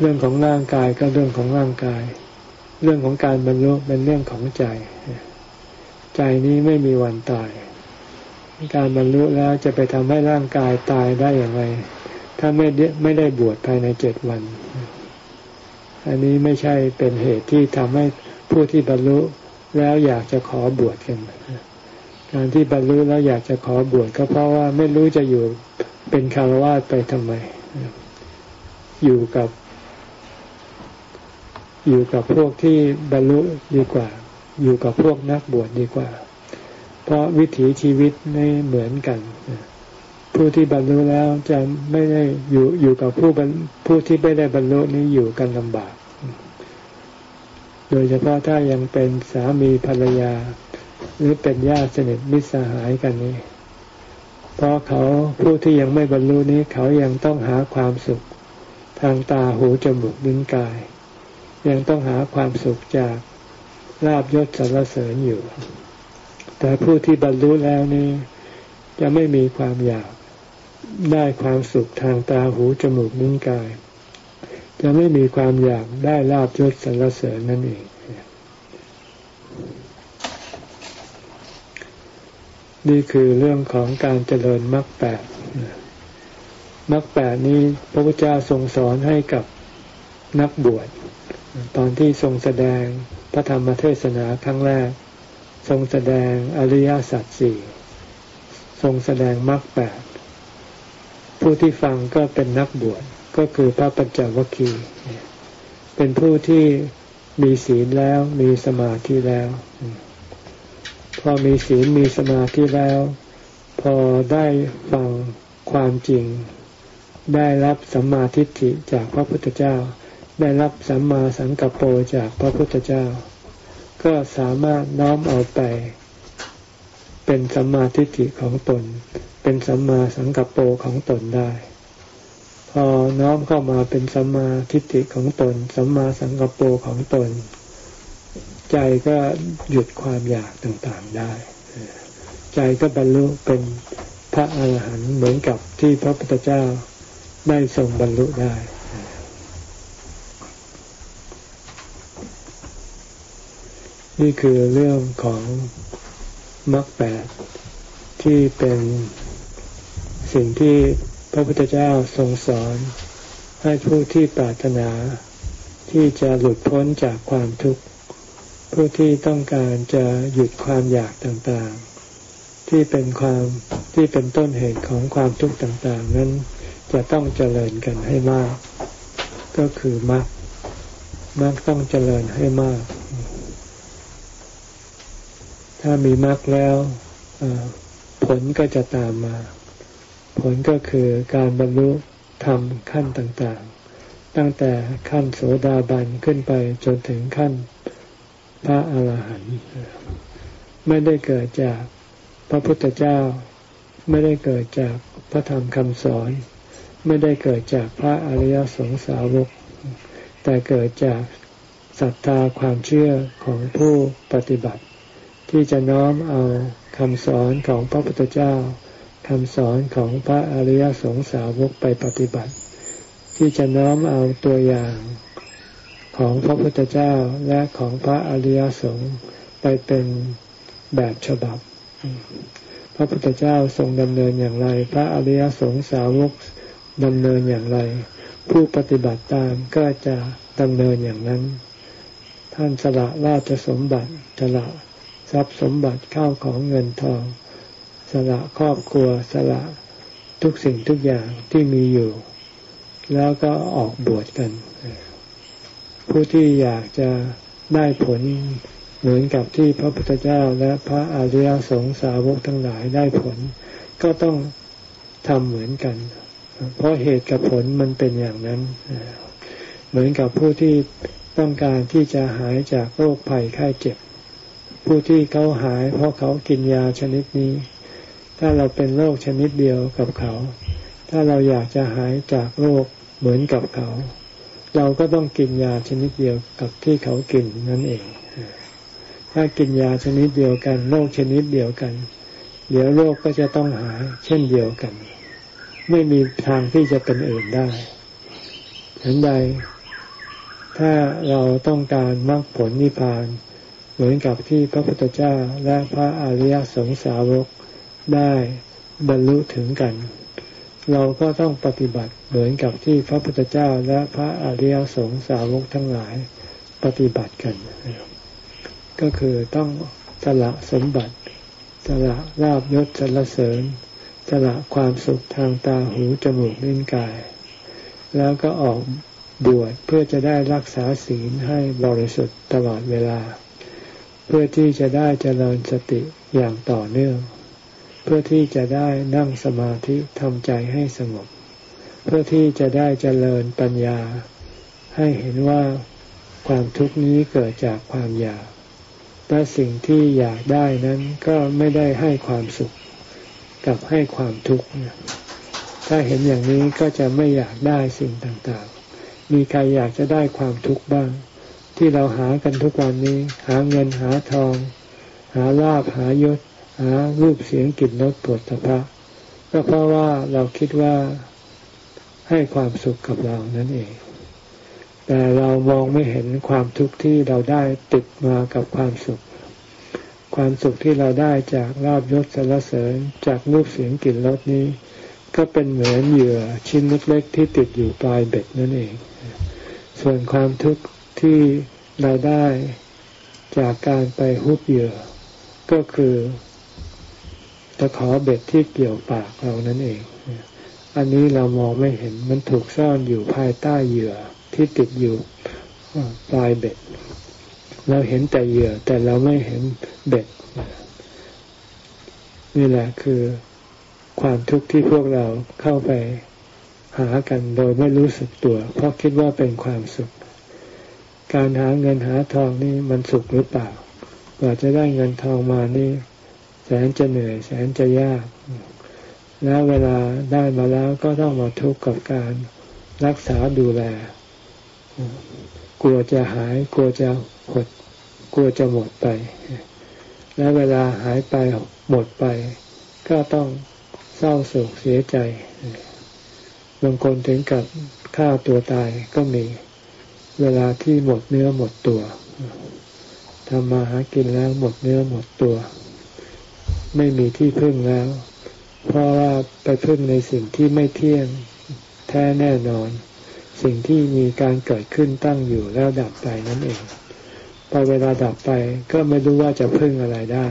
เรื่องของร่างกายก็เรื่องของร่างกาย เรื่องของการบรรลุเป็นเรื่องของใจ ใจนี้ไม่มีวันตาย การบรรลุแล้วจะไปทำให้ร่างกายตายได้อย่างไร ถ้าไม่ไม่ได้บวชภายในเจ็ดวัน อันนี้ไม่ใช่เป็นเหตุที่ทำให้ผู้ที่บรรลุแล้วอยากจะขอบวชกันการที่บรรลุแล้วอยากจะขอบวชก็เพราะว่าไม่รู้จะอยู่เป็นคารวะไปทำไม อยู่กับ อยู่กับพวกที่บรรลุดีกว่า อยู่กับพวกนักบวชดีกว่า เพราะวิถีชีวิตไม่เหมือนกัน ผู้ที่บรรลุแล้วจะไม่ได้อยู่อยู่กับผู้ผู้ที่ไม่ได้บรรลุนี้อยู่กันลำบาก โดยเฉพาะถ้ายังเป็นสามีภรรยา หรือเป็นญาติสนิทมิตรสหายกันนี้เพราะเขาผู้ที่ยังไม่บรรลุนี้เขายังต้องหาความสุข ทางตาหูจมูกลิ้นกาย ยังต้องหาความสุขจาก ลาบยศสรรเสริญอยู่ แต่ผู้ที่บรรลุแล้วนี้ จะไม่มีความอยากได้ความสุขทางตาหูจมูกลิ้นกาย จะไม่มีความอยากได้ลาบยศสรรเสริญนั่นเองนี่คือเรื่องของการเจริญมรรคแปดมรรคแปดนี้พระพุทธเจ้าทรงสอนให้กับนักบวชตอนที่ทรงแสดง พระธรรมเทศนาครั้งแรก ทรงแสดงอริยสัจสี่ทรงแสดงมรรคแปดผู้ที่ฟังก็เป็นนักบวชก็คือพระปัญจวัคคีย์เป็นผู้ที่มีศีลแล้วมีสมาธิแล้ว พอมีศีลมีสมาธิแล้ว พอได้ฟังความจริง ได้รับสัมมาทิฏฐิจากพระพุทธเจ้า ได้รับสัมมาสังกัปโปจากพระพุทธเจ้า ก็สามารถน้อมเอาไป เป็นสัมมาทิฏฐิของตน เป็นสัมมาสังกัปโปของตนได้ พอน้อมเข้ามาเป็นสัมมาทิฏฐิของตน สัมมาสังกัปรของตน ใจก็หยุดความอยากต่างๆได้ ใจก็บรรลุเป็นพระอาหารหันต์เหมือนกับที่พระพุทธเจ้าได้ทรงบรรลุได้ นี่คือเรื่องของมรรคแปดที่เป็นสิ่งที่พระพุทธเจ้าทรงสอน ให้ผู้ที่ปรารถนา ที่จะหลุดพ้นจากความทุกข์ ผู้ที่ต้องการจะหยุดความอยากต่างๆ ที่เป็นความที่เป็นต้นเหตุของความทุกข์ต่างๆ นั้นจะต้องเจริญกันให้มาก ก็คือมรรคมรรคต้องเจริญให้มาก ถ้ามีมรรคแล้วผลก็จะตามมา ผลก็คือการบรรลุธรรมขั้นต่างๆ ตั้งแต่ขั้นโสดาบันขึ้นไปจนถึงขั้นพระอาหารหันต์ไม่ได้เกิดจากพระพุทธเจ้า ไม่ได้เกิดจากพระธรรมคำสอน ไม่ได้เกิดจากพระอริยสงสาวก แต่เกิดจากศรัทธาความเชื่อของผู้ปฏิบัติ ที่จะน้อมเอาคำสอนของพระพุทธเจ้าคำสอนของพระอริยสงสาวกไปปฏิบัติ ที่จะน้อมเอาตัวอย่างของพระพุทธเจ้าและของพระอริยสงฆ์ไปเป็นแบบฉบับ พระพุทธเจ้าทรงดำเนินอย่างไร พระอริยสงสาวกดำเนินอย่างไร ผู้ปฏิบัติตามก็จะดำเนินอย่างนั้น ท่านสละราชสมบัติสละ ทรัพย์สมบัติเข้าของเงินทอง สละครอบครัวสละทุกสิ่งทุกอย่างที่มีอยู่ แล้วก็ออกบวชกัน ผู้ที่อยากจะได้ผลเหมือนกับที่พระพุทธเจ้าและพระอริยสงสาวกทั้งหลายได้ผล ก็ต้องทำเหมือนกัน เพราะเหตุกับผลมันเป็นอย่างนั้น เหมือนกับผู้ที่ต้องการที่จะหายจากโรคภัยไข้เจ็บ ผู้ที่เขาหาย เพราะเขากินยาชนิดนี้ ถ้าเราเป็นโรคชนิดเดียวกับเขา ถ้าเราอยากจะหายจากโรคเหมือนกับเขา เราก็ต้องกินยาชนิดเดียวกับที่เขากินนั่นเอง ถ้ากินยาชนิดเดียวกันโรคชนิดเดียวกัน เดี๋ยวโรคก็จะต้องหายเช่นเดียวกัน ไม่มีทางที่จะเป็นอื่นได้ฉันใดถ้าเราต้องการมรรคผลนิพพาน เหมือนกับที่พระพุทธเจ้าและพระอริยสงสาวกได้บรรลุถึงกัน เราก็ต้องปฏิบัติเหมือนกับที่พระพุทธเจ้าและพระอริยสงสาวกทั้งหลายปฏิบัติกัน ก็คือต้องสละสมบัติสละลาบยศสรรเสริญสละความสุขทางตาหูจมูกลิ้นกาย แล้วก็ออกบวชเพื่อจะได้รักษาศีลให้บริสุทธิ์ตลอดเวลา เพื่อที่จะได้เจริญสติอย่างต่อเนื่อง เพื่อที่จะได้นั่งสมาธิทำใจให้สงบ เพื่อที่จะได้เจริญปัญญา ให้เห็นว่าความทุกข์นี้เกิดจากความอยากและสิ่งที่อยากได้นั้นก็ไม่ได้ให้ความสุขกับให้ความทุกข์ถ้าเห็นอย่างนี้ก็จะไม่อยากได้สิ่งต่างๆ มีใครอยากจะได้ความทุกข์บ้าง ที่เราหากันทุกวันนี้ หาเงินหาทอง หาลาบหายศ หารูปเสียงกลิ่นรสปวดสะพะก็เพราะว่าเราคิดว่าให้ความสุขกับเรานั่นเอง แต่เรามองไม่เห็นความทุกข์ที่เราได้ติดมากับความสุข ความสุขที่เราได้จากลาบยศสารเสริญจากรูปเสียงกลิ่นรสนี้ ก็เป็นเหมือนเหยื่อชิ้นเล็กๆที่ติดอยู่ปลายเบ็ดนั่นเอง ส่วนความทุกข์ ที่เราได้จากการไปฮุบเหยื่อ ก็คือตะขอเบ็ดที่เกี่ยวปากเรานั่นเอง อันนี้เรามองไม่เห็นมันถูกซ่อนอยู่ภายใต้เหยื่อที่ติดอยู่ปลายเบ็ด เราเห็นแต่เหยื่อแต่เราไม่เห็นเบ็ด นี่แหละคือความทุกข์ที่พวกเราเข้าไปหากันโดยไม่รู้สึกตัว เพราะคิดว่าเป็นความสุข การหาเงินหาทองนี่มันสุขหรือเปล่า กว่าจะได้เงินทองมานี่ แสนจะเหนื่อยแสนจะยาก แล้วเวลาได้มาแล้วก็ต้องมาทุกข์กับการรักษาดูแล กลัวจะหาย กลัวจะหด กลัวจะหมดไป แล้วเวลาหายไปหมดไป ก็ต้องเศร้าโศกเสียใจบางคนถึงกับฆ่าตัวตายก็มี เวลาที่หมดเนื้อหมดตัวทำมาหากินแล้วหมดเนื้อหมดตัว ไม่มีที่พึ่งแล้ว เพราะว่าไปพึ่งในสิ่งที่ไม่เที่ยงแท้แน่นอน สิ่งที่มีการเกิดขึ้นตั้งอยู่แล้วดับไปนั่นเองพอเวลาดับไปก็ไม่รู้ว่าจะพึ่งอะไรได้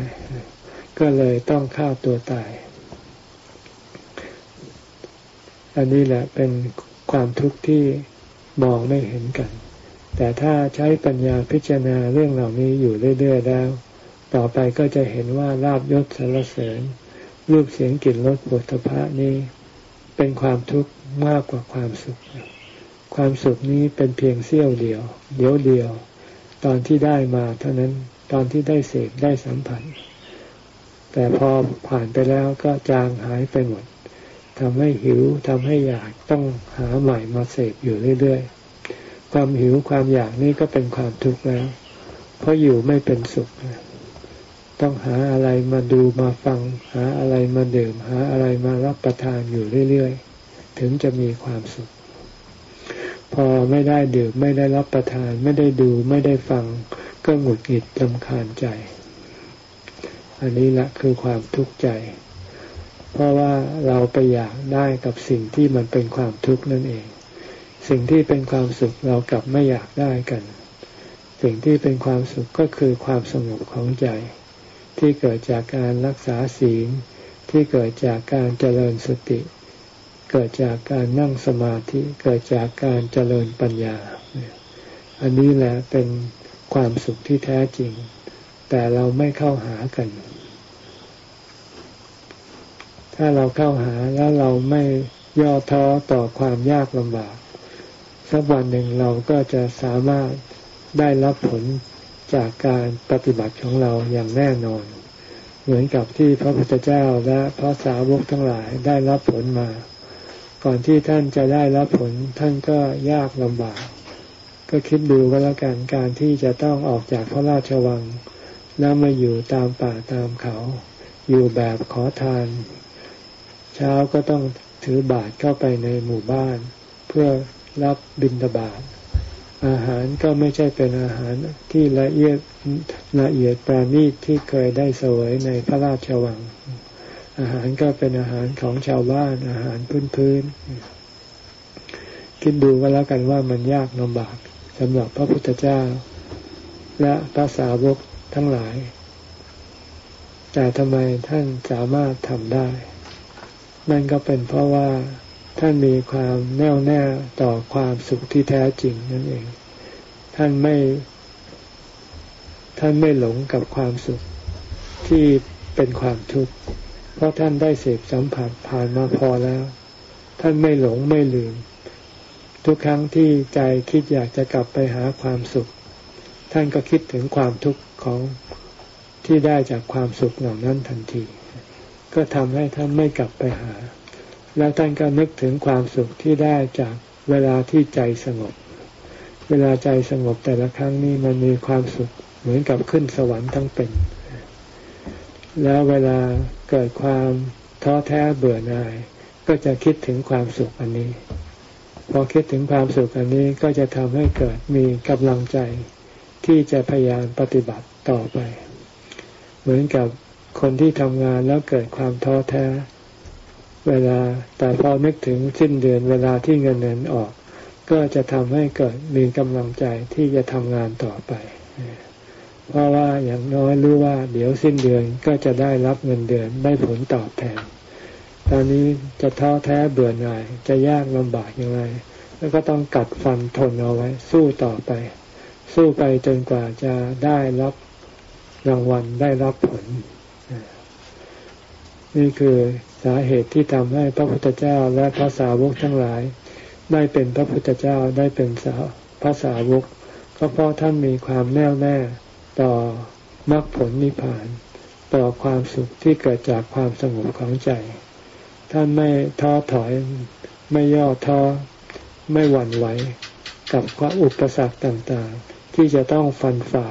ก็เลยต้องฆ่าตัวตาย อันนี้แหละเป็นความทุกข์ที่มองไม่เห็นกัน แต่ถ้าใช้ปัญญาพิจารณาเรื่องเหล่านี้อยู่เรื่อยๆแล้ว ต่อไปก็จะเห็นว่าลาบยศสรรเสริญรูปเสียงกลิ่นรสปุถะนี้เป็นความทุกข์มากกว่าความสุข ความสุขนี้เป็นเพียงเสี้ยวเดียว เดียวเดียว ตอนที่ได้มาเท่านั้นตอนที่ได้เสพได้สัมผัส แต่พอผ่านไปแล้วก็จางหายไปหมดทำให้หิวทำให้อยากต้องหาใหม่มาเสพอยู่เรื่อยๆ ความหิวความอยากนี่ก็เป็นความทุกข์แล้ว เพราะอยู่ไม่เป็นสุข ต้องหาอะไรมาดูมาฟัง หาอะไรมาดื่ม หาอะไรมารับประทานอยู่เรื่อยๆ ถึงจะมีความสุข พอไม่ได้ดื่มไม่ได้รับประทาน ไม่ได้ดูไม่ได้ฟัง ก็หงุดหงิดลำคาญใจ อันนี้แหละคือความทุกข์ใจ เพราะว่าเราไปอยากได้กับสิ่งที่มันเป็นความทุกข์นั่นเอง สิ่งที่เป็นความสุขเรากลับไม่อยากได้กัน สิ่งที่เป็นความสุขก็คือความสงบของใจ ที่เกิดจากการรักษาศีลที่เกิดจากการเจริญสติ เกิดจากการนั่งสมาธิเกิดจากการเจริญปัญญา อันนี้แหละเป็นความสุขที่แท้จริง แต่เราไม่เข้าหากัน ถ้าเราเข้าหาแล้วเราไม่ย่อท้อต่อความยากลำบาก สักวันหนึ่งเราก็จะสามารถได้รับผลจากการปฏิบัติของเราอย่างแน่นอน เหมือนกับที่พระพุทธเจ้าและพระสาวกทั้งหลายได้รับผลมา ก่อนที่ท่านจะได้รับผลท่านก็ยากลำบาก ก็คิดดูก็แล้วกันการที่จะต้องออกจากพระราชวังแล้วมาอยู่ตามป่าตามเขา อยู่แบบขอทาน เช้าก็ต้องถือบาตรเข้าไปในหมู่บ้าน เพื่อ รับบิณฑบาตอาหารก็ไม่ใช่เป็นอาหารที่ละเอียดละเอียดปราณีตที่เคยได้เสวยในพระราชวัง อาหารก็เป็นอาหารของชาวบ้านอาหารพื้นๆคิดดูก็แล้วกันว่ามันยากลำบากสำหรับพระพุทธเจ้า และพระสาวกทั้งหลาย แต่ทำไมท่านสามารถทำได้ นั่นก็เป็นเพราะว่า ท่านมีความแน่วแน่ต่อความสุขที่แท้จริงนั่นเอง ท่านไม่ ท่านไม่หลงกับความสุขที่เป็นความทุกข์ เพราะท่านได้เสพสัมผัสผ่านมาพอแล้ว ท่านไม่หลงไม่ลืม ทุกครั้งที่ใจคิดอยากจะกลับไปหาความสุข ท่านก็คิดถึงความทุกข์ของที่ได้จากความสุขเหล่านั้นทันที ก็ทำให้ท่านไม่กลับไปหา แล้วท่านก็นึกถึงความสุขที่ได้จากเวลาที่ใจสงบ เวลาใจสงบแต่ละครั้งนี้มันมีความสุขเหมือนกับขึ้นสวรรค์ทั้งเป็น แล้วเวลาเกิดความท้อแท้เบื่อหน่าย ก็จะคิดถึงความสุขอันนี้ พอคิดถึงความสุขอันนี้ก็จะทำให้เกิดมีกำลังใจที่จะพยายามปฏิบัติต่อไป เหมือนกับคนที่ทำงานแล้วเกิดความท้อแท้ เวลาแต่พอนึกถึงสิ้นเดือนเวลาที่เงินเดือนออก ก็จะทำให้เกิดมีกำลังใจที่จะทำงานต่อไป เพราะว่าอย่างน้อยรู้ว่า เดี๋ยวสิ้นเดือนก็จะได้รับเงินเดือนได้ผลตอบแทน ตอนนี้จะท้อแท้เบื่อหน่ายจะยากลำบากยังไงแล้วก็ต้องกัดฟันทนเอาไว้ สู้ต่อไป สู้ไปจนกว่าจะได้รับรางวัลได้รับผลนี่คือ สาเหตุที่ทำให้พระพุทธเจ้าและพระสาวกทั้งหลาย ได้เป็นพระพุทธเจ้าได้เป็นสาวพระสาวก ก็เพราะท่านมีความแน่วแน่ต่อมรรคผลนิพพาน ต่อความสุขที่เกิดจากความสงบของใจ ท่านไม่ท้อถอยไม่ย่อท้อไม่หวั่นไหวกับความอุปสรรคต่างๆ ที่จะต้องฟันฝ่า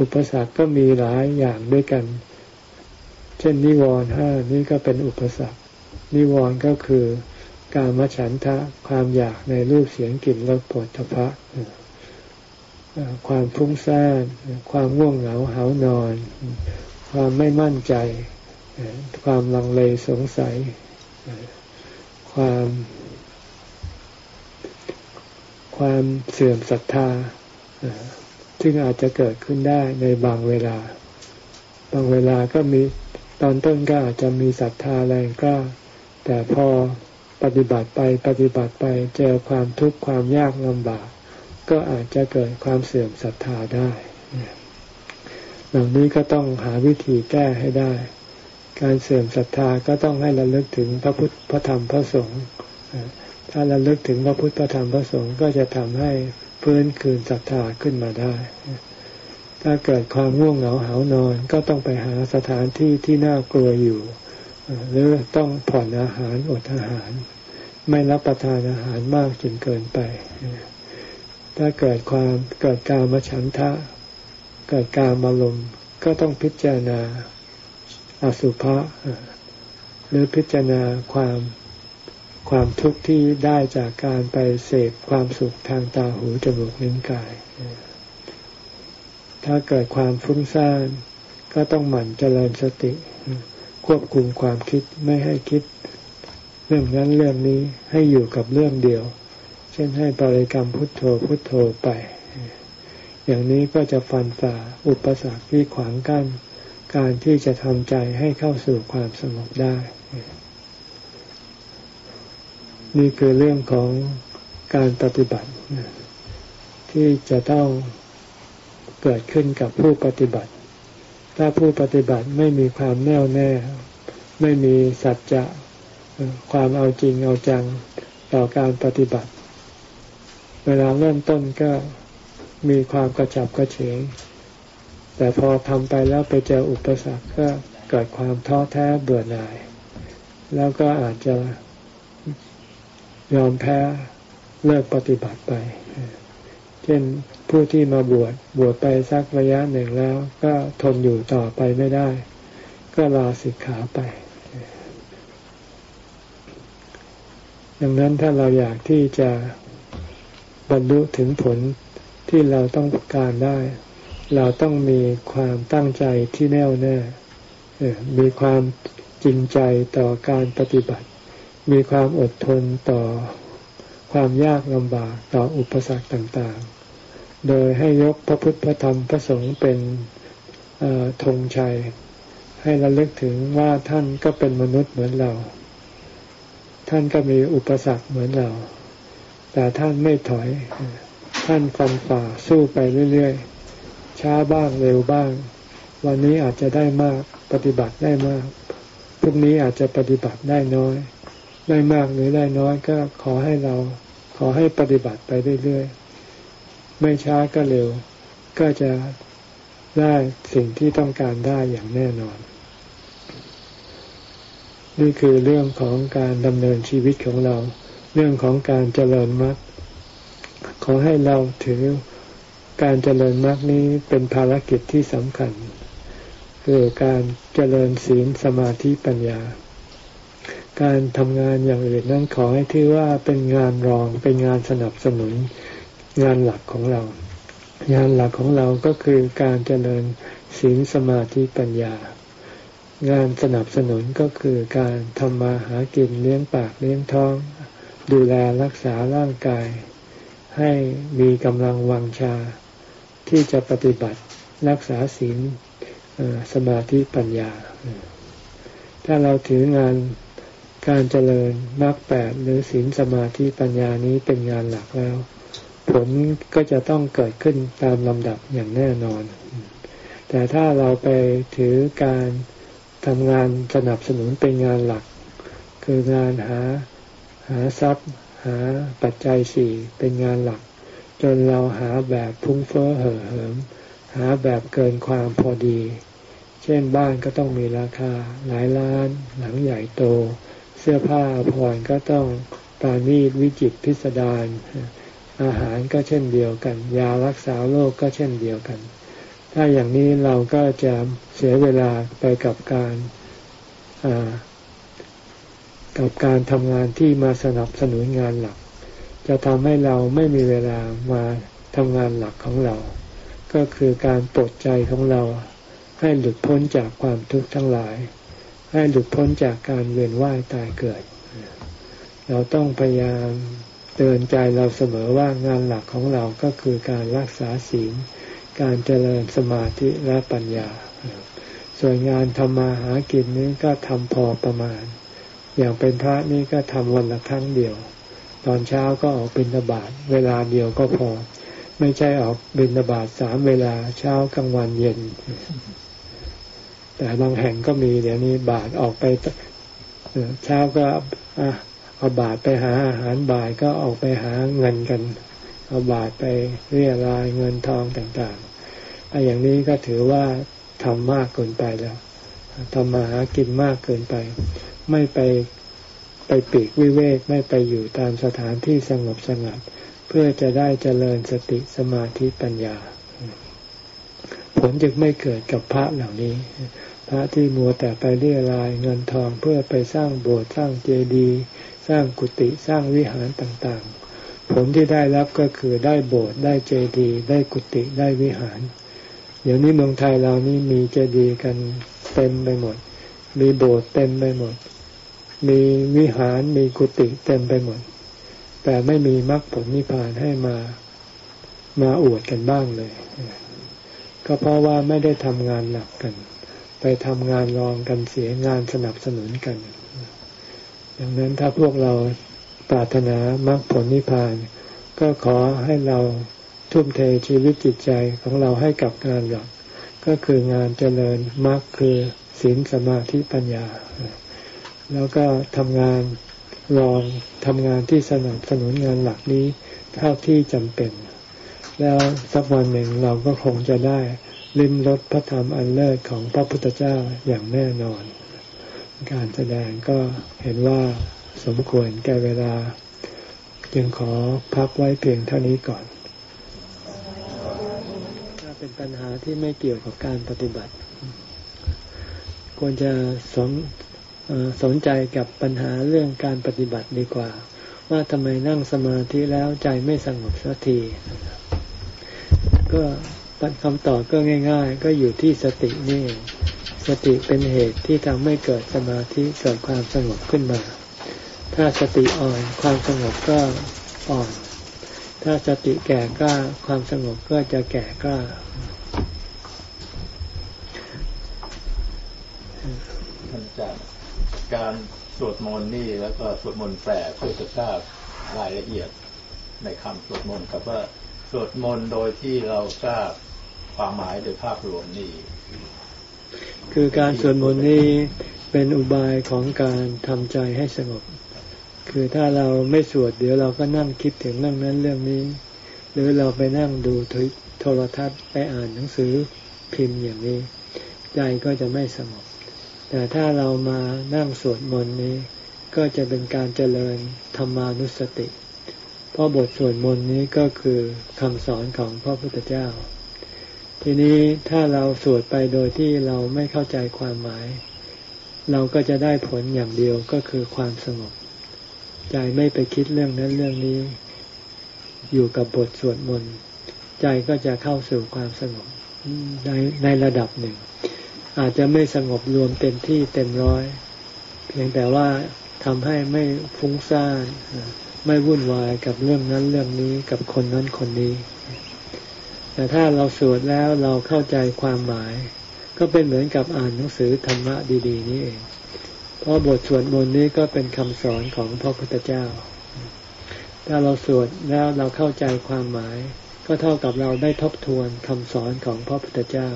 อุปสรรคก็มีหลายอย่างด้วยกัน เช่นนิวรณ์ห้านี่ก็เป็นอุปสรรค นิวรณ์ก็คือ การมฉันทะความอยากในรูปเสียงกลิ่นรสผลทพะความฟุ้งซ่านความง่วงเหงาหานอน ความไม่มั่นใจ ความลังเลสงสัย ความความเสื่อมศรัทธาซึ่งอาจจะเกิดขึ้นได้ในบางเวลา บางเวลาก็มี ตอนต้นก็อาจจะมีศรัทธาแรงกล้า แต่พอปฏิบัติไปปฏิบัติไปเจอความทุกข์ความยากลำบาก ก็อาจจะเกิดความเสื่อมศรัทธาได้เหล่านี้ก็ต้องหาวิธีแก้ให้ได้ การเสื่อมศรัทธาก็ต้องให้ระลึกถึงพระพุทธพระธรรมพระสงฆ์ถ้าระลึกถึงพระพุทธพระธรรมพระสงฆ์ก็จะทำให้ฟื้นคืนศรัทธาขึ้นมาได้ ถ้าเกิดความง่วงเหงาหานอน ก็ต้องไปหาสถานที่ที่น่ากลัวอยู่ หรือต้องผ่อนอาหารอดอาหาร ไม่รับประทานอาหารมากจนเกินไป ถ้าเกิดความเกิดการมาฉันทะ เกิดการมาลมก็ต้องพิจารณาอสุภะหรือพิจารณาความความทุกข์ที่ได้จากการไปเสพความสุขทางตาหูจมูกลิ้นกาย ถ้าเกิดความฟุ้งซ่านก็ต้องหมั่นเจริญสติ ควบคุมความคิดไม่ให้คิด เรื่องนั้นเรื่องนี้ให้อยู่กับเรื่องเดียว เช่นให้บริกรรมพุทโธพุทโธไป อย่างนี้ก็จะฟันฝ่าอุปสรรคที่ขวางกั้นการที่จะทำใจให้เข้าสู่ความสงบได้ นี่คือเรื่องของการปฏิบัติที่จะต้อง เกิดขึ้นกับผู้ปฏิบัติ ถ้าผู้ปฏิบัติไม่มีความแน่วแน่ ไม่มีสัจจะความเอาจริงเอาจังต่อการปฏิบัติ เวลาเริ่มต้นก็มีความกระฉับกระเฉง แต่พอทำไปแล้วไปเจออุปสรรคก็เกิดความท้อแท้เบื่อหน่าย แล้วก็อาจจะยอมแพ้เลิกปฏิบัติไป เช่น ผู้ที่มาบวชบวชไปสักระยะหนึ่งแล้ว ก็ทนอยู่ต่อไปไม่ได้ ก็ลาสิกขาไป ดังนั้นถ้าเราอยากที่จะบรรลุถึงผลที่เราต้องการได้ เราต้องมีความตั้งใจที่แน่วแน่มีความจริงใจต่อการปฏิบัติ มีความอดทนต่อความยากลำบากต่ออุปสรรคต่างๆ โดยให้ยกพระพุทธพระธรรมพระสงฆ์เป็นธงชัย ให้ระลึกถึงว่าท่านก็เป็นมนุษย์เหมือนเรา ท่านก็มีอุปสรรคเหมือนเรา แต่ท่านไม่ถอย ท่านฟันฝ่าสู้ไปเรื่อยๆ ช้าบ้างเร็วบ้าง วันนี้อาจจะได้มากปฏิบัติได้มากพรุ่งนี้อาจจะปฏิบัติได้น้อย ได้มากหรือได้น้อยก็ขอให้เราขอให้ปฏิบัติไปเรื่อยๆ ไม่ช้าก็เร็ว ก็จะได้สิ่งที่ต้องการได้อย่างแน่นอน นี่คือเรื่องของการดำเนินชีวิตของเรา เรื่องของการเจริญมรรคขอให้เราถือการเจริญมรรคนี้เป็นภารกิจที่สำคัญ คือการเจริญศีลสมาธิปัญญา การทำงานอย่างอื่นนั้นขอให้ถือว่าเป็นงานรองเป็นงานสนับสนุน งานหลักของเรา งานหลักของเราก็คือการเจริญศีลสมาธิปัญญา งานสนับสนุนก็คือการทำมาหากินเลี้ยงปากเลี้ยงท้อง ดูแลรักษาร่างกาย ให้มีกำลังวังชา ที่จะปฏิบัติรักษาศีลสมาธิปัญญา ถ้าเราถืองานการเจริญมรรคแปดหรือศีลสมาธิปัญญานี้เป็นงานหลักแล้ว ผลก็จะต้องเกิดขึ้นตามลำดับอย่างแน่นอน แต่ถ้าเราไปถือการทำงานสนับสนุนเป็นงานหลัก คืองานหาหาทรัพย์ หาปัจจัยสี่เป็นงานหลัก จนเราหาแบบพุ่งเฟ้อเห่อเหิมหาแบบเกินความพอดี เช่นบ้านก็ต้องมีราคาหลายล้าน หลังใหญ่โต เสื้อผ้าผ่อนก็ต้องปานีตวิจิตพิสดาร อาหารก็เช่นเดียวกัน ยารักษาโรคก็เช่นเดียวกัน ถ้าอย่างนี้เราก็จะเสียเวลาไปกับการกับการทำงานที่มาสนับสนุนงานหลัก จะทำให้เราไม่มีเวลามาทำงานหลักของเรา ก็คือการปลดใจของเรา ให้หลุดพ้นจากความทุกข์ทั้งหลาย ให้หลุดพ้นจากการเวียนว่ายตายเกิด เราต้องพยายาม เตือนใจเราเสมอว่างานหลักของเราก็คือการรักษาศีล การเจริญสมาธิและปัญญา ส่วนงานทำมาหากินนี้ก็ทำพอประมาณ อย่างเป็นพระนี่ก็ทำวันละครั้งเดียว ตอนเช้าก็ออกบิณฑบาตเวลาเดียวก็พอ ไม่ใช่ออกบิณฑบาตสามเวลาเช้ากลางวันเย็น แต่บางแห่งก็มีเดี๋ยวนี้บาทออกไปเช้าก็ เอาบาทไปหาอาหารบ่ายก็ออกไปหาเงินกัน เอาบาทไปเรียรายเงินทองต่างๆไอ้อย่างนี้ก็ถือว่าทำมากเกินไปแล้วทำมาหากินมากเกินไป ไม่ไปไปปีกวิเวกไม่ไปอยู่ตามสถานที่สงบสงัด เพื่อจะได้เจริญสติสมาธิปัญญา ผลจึงไม่เกิดกับพระเหล่านี้ พระที่มัวแต่ไปเรียรายเงินทองเพื่อไปสร้างโบสถ์สร้างเจดีย์ สร้างกุฏิสร้างวิหารต่างๆ ผลที่ได้รับก็คือได้โบสถ์ได้เจดีย์ได้กุฏิได้วิหาร เดี๋ยวนี้เมืองไทยเรานี่มีเจดีย์กันเต็มไปหมด มีโบสถ์เต็มไปหมด มีวิหารมีกุฏิเต็มไปหมด แต่ไม่มีมรรคผลนิพพานให้มามาอวดกันบ้างเลย ก็เพราะว่าไม่ได้ทำงานหนักกัน ไปทำงานรองกันเสียงานสนับสนุนกัน ดังนั้นถ้าพวกเราปรารถนามรรคผลนิพพาน ก็ขอให้เราทุ่มเทชีวิตจิตใจของเราให้กับงานหลัก ก็คืองานเจริญมรรคคือศีลสมาธิปัญญา แล้วก็ทำงานรองทำงานที่สนับสนุนงานหลักนี้เท่าที่จำเป็น แล้วสักวันหนึ่งเราก็คงจะได้ลิ้มรสพระธรรมอันเลิศของพระพุทธเจ้าอย่างแน่นอน การแสดงก็เห็นว่าสมควรแก่เวลา จึงขอพักไว้เพียงเท่านี้ก่อน ถ้าเป็นปัญหาที่ไม่เกี่ยวกับการปฏิบัติ ควรจะสนสนใจกับปัญหาเรื่องการปฏิบัติดีกว่า ว่าทำไมนั่งสมาธิแล้วใจไม่สงบสักที ก็คำตอบก็ง่าย ๆ ก็อยู่ที่สตินี่ สติเป็นเหตุที่ทำให้เกิดสมาธิเกิดความสงบขึ้นมา ถ้าสติอ่อนความสงบก็อ่อน ถ้าสติแก่กล้าความสงบก็จะแก่กล้าท่านอาจารย์การสวดมนต์นี่แล้วก็สวดมนต์แปลเพื่อจะทราบรายละเอียดในคำสวดมนต์กับว่าสวดมนต์โดยที่เราทราบความหมายโดยภาพรวมนี่ คือการสวดมนต์นี้เป็นอุบายของการทำใจให้สงบ คือถ้าเราไม่สวดเดี๋ยวเราก็นั่งคิดถึงเรื่องนั้นเรื่องนี้ หรือเราไปนั่งดูโทรทัศน์ไปอ่านหนังสือพิมพ์อย่างนี้ ใจก็จะไม่สงบ แต่ถ้าเรามานั่งสวดมนต์นี้ ก็จะเป็นการเจริญธรรมานุสติ เพราะบทสวดมนต์นี้ก็คือคำสอนของพระพุทธเจ้า ทีนี้ถ้าเราสวดไปโดยที่เราไม่เข้าใจความหมาย เราก็จะได้ผลอย่างเดียวก็คือความสงบ ใจไม่ไปคิดเรื่องนั้นเรื่องนี้ อยู่กับบทสวดมนต์ใจก็จะเข้าสู่ความสงบในในระดับหนึ่ง อาจจะไม่สงบรวมเต็มที่เต็มร้อย เพียงแต่ว่าทำให้ไม่ฟุ้งซ่านไม่วุ่นวายกับเรื่องนั้นเรื่องนี้กับคนนั้นคนนี้ แต่ถ้าเราสวดแล้วเราเข้าใจความหมาย ก็เป็นเหมือนกับอ่านหนังสือธรรมะดี ๆ นี่เอง เพราะบทสวดมนต์นี้ก็เป็นคำสอนของพระพุทธเจ้า ถ้าเราสวดแล้วเราเข้าใจความหมาย ก็เท่ากับเราได้ทบทวนคำสอนของพระพุทธเจ้า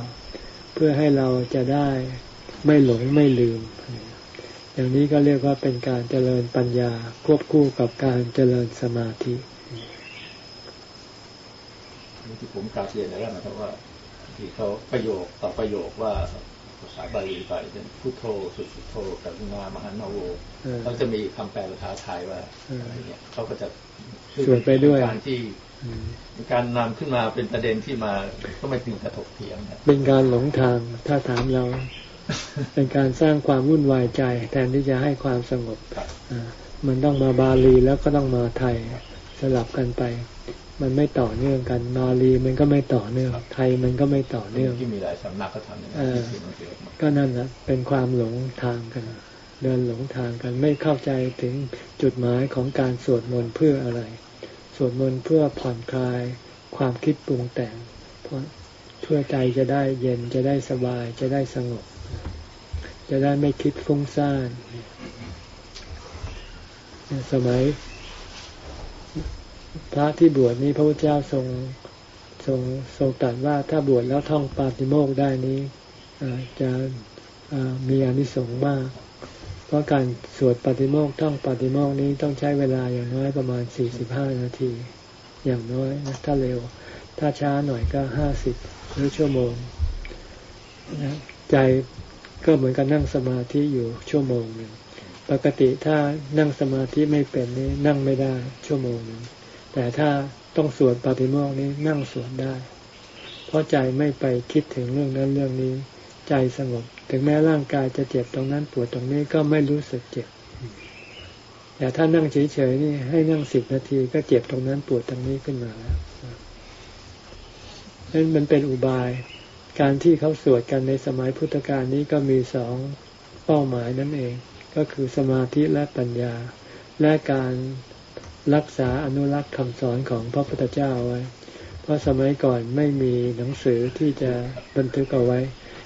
เพื่อให้เราจะได้ไม่หลงไม่ลืม อย่างนี้ก็เรียกว่าเป็นการเจริญปัญญาควบคู่กับการเจริญสมาธิ ที่ผมกล่าวเรียนแล้วนะครับว่าที่เขาประโยคต่อประโยคว่าภาษาบาลีไปเป็นพุทโธสุสุโธกับงามหันมาโวเขาจะมีคำแปลภาษาไทยว่าอะไรเงี้ยเขาก็จะสวดไปด้วยการที่การนำขึ้นมาเป็นประเด็นที่มาก็ไม่ถึงกระทบเถียงเป็นการหลงทางถ้าถามเรา เป็นการสร้างความวุ่นวายใจ แทนที่จะให้ความสงบมันต้องมาบาลีแล้วก็ต้องมาไทยสลับกันไป มันไม่ต่อเนื่องกันมาลีมันก็ไม่ต่อเนื่อง ไทยมันก็ไม่ต่อเนื่องที่มีหลายสำนักก็ทำอย่างนี้ก็นั่นแหละเป็นความหลงทางกัน เดินหลงทางกันไม่เข้าใจถึงจุดหมายของการสวดมนต์เพื่ออะไร สวดมนต์เพื่อผ่อนคลายความคิดปรุงแต่งเพราะเพื่อใจจะได้เย็นจะได้สบายจะได้สงบ จะได้ไม่คิดฟุ้งซ่านสมัย พระที่บวชนี้พระพุทธเจ้าทรงทรงทรงตรัสว่าถ้าบวชแล้วท่องปาติโมกได้นี้จะมีอนิสงส์มาก เพราะการสวดปาติโมกท่องปาติโมกนี้ต้องใช้เวลาอย่างน้อยประมาณสี่สิบห้านาที อย่างน้อยนะถ้าเร็ว ถ้าช้าหน่อยก็ห้าสิบหรือชั่วโมงนะใจก็เหมือนกับนั่งสมาธิอยู่ชั่วโมงหนึ่งปกติถ้านั่งสมาธิไม่เป็นนี่นั่งไม่ได้ชั่วโมงหนึ่ง แต่ถ้าต้องสวดปาฏิโมกนี้นั่งสวดได้ เพราะใจไม่ไปคิดถึงเรื่องนั้นเรื่องนี้ ใจสงบ ถึงแม้ร่างกายจะเจ็บตรงนั้นปวดตรงนี้ก็ไม่รู้สึกเจ็บ แต่ถ้านั่งเฉยๆนี่ให้นั่งสิบนาทีก็เจ็บตรงนั้นปวดตรงนี้ขึ้นมาแล้วนั่นมันเป็นอุบาย การที่เขาสวดกันในสมัยพุทธกาลนี้ก็มีสองเป้าหมายนั่นเอง ก็คือสมาธิและปัญญา และการ รักษาอนุรักษ์คำสอนของพระพุทธเจ้าไว้ เพราะสมัยก่อนไม่มีหนังสือที่จะบันทึกเอาไว้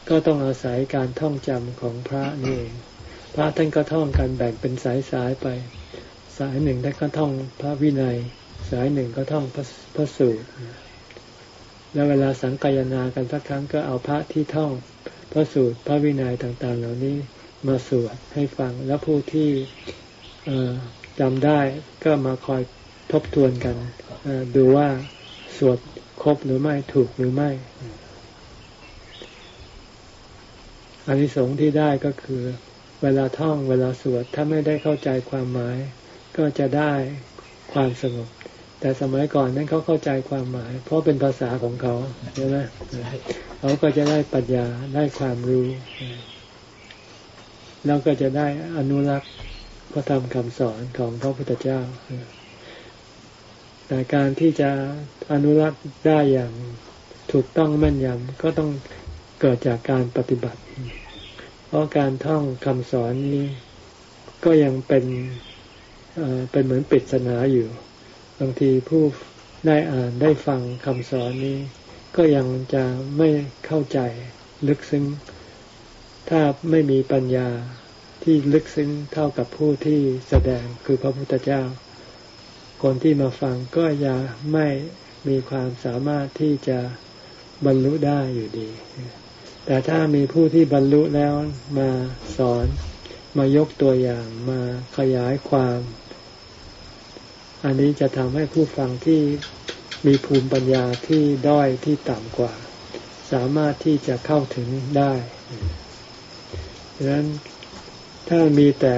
ก็ต้องอาศัยการท่องจำของพระนี่เองพระท่านก็ท่องกันแบ่งเป็นสายสายไป สายหนึ่งท่านก็ท่องพระวินัย สายหนึ่งก็ท่องพระพระสูตรแล้วเวลาสังกายนากันสักครั้งก็เอาพระที่ท่องพระสูตรพระวินัยต่าง ๆ เหล่านี้มาสวดให้ฟังแล้วผู้ที่ จำได้ก็มาคอยทบทวนกันดูว่าสวดครบหรือไม่ถูกหรือไม่อันนี้สงที่ได้ก็คือ เวลาท่องเวลาสวดถ้าไม่ได้เข้าใจความหมาย ก็จะได้ความสงบแต่สมัยก่อนนั้นเขาเข้าใจความหมาย เพราะเป็นภาษาของเขาใช่ไหมเขาก็จะได้ปัญญาได้ความรู้ แล้วก็จะได้อนุรักษ์ พระธรรมคำสอนของพระพุทธเจ้า แต่การที่จะอนุรักษ์ได้อย่างถูกต้องแม่นยำก็ต้องเกิดจากการปฏิบัติ เพราะการท่องคำสอนนี้ก็ยังเป็นเป็นเหมือนปริศนาอยู่ บางทีผู้ได้อ่านได้ฟังคำสอนนี้ ก็ยังจะไม่เข้าใจลึกซึ้ง ถ้าไม่มีปัญญา ที่ลึกซึ้งเท่ากับผู้ที่แสดงคือพระพุทธเจ้า คนที่มาฟังก็จะไม่มีความสามารถที่จะบรรลุได้อยู่ดี แต่ถ้ามีผู้ที่บรรลุแล้วมาสอนมายกตัวอย่างมาขยายความ อันนี้จะทำให้ผู้ฟังที่มีภูมิปัญญาที่ด้อยที่ต่ำกว่า สามารถที่จะเข้าถึงได้ดังนั้น ถ้ามีแต่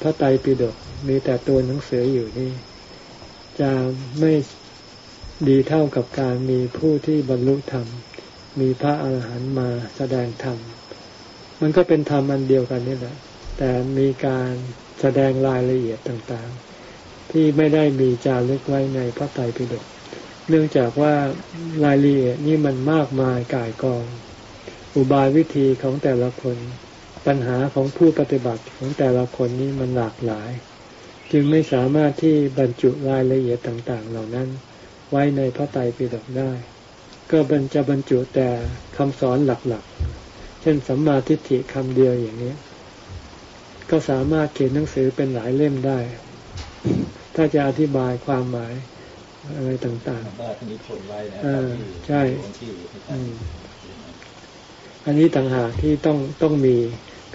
พระไตรปิฎกมีแต่ตัวหนังสืออยู่นี่ จะไม่ดีเท่ากับการมีผู้ที่บรรลุธรรม มีพระอาหารหันต์มาแสดงธรรม มันก็เป็นธรรมอันเดียวกันนี่แหละ แต่มีการแสดงรายละเอียดต่างๆ ที่ไม่ได้มีจารึกไว้ในพระไตรปิฎกเนื่องจากว่ารายละเอียดนี่มันมากมายกายกอง อุบายวิธีของแต่ละคน ปัญหาของผู้ปฏิบัติของแต่ละคนนี้มันหลากหลาย จึงไม่สามารถที่บรรจุรายละเอียดต่าง ๆ เหล่านั้น ไว้ในพระไตรปิฎกได้ ก็บรรจะบรรจุแต่คำสอนหลักๆ เช่นสัมมาทิฏฐิคำเดียวอย่างนี้ ก็สามารถเขียนหนังสือเป็นหลายเล่มได้ถถ้าจะอธิบายความหมายอะไรต่างๆบ้านนี้ผลไว้นะใช่ อันนี้ต่างหากที่ต้องต้องมี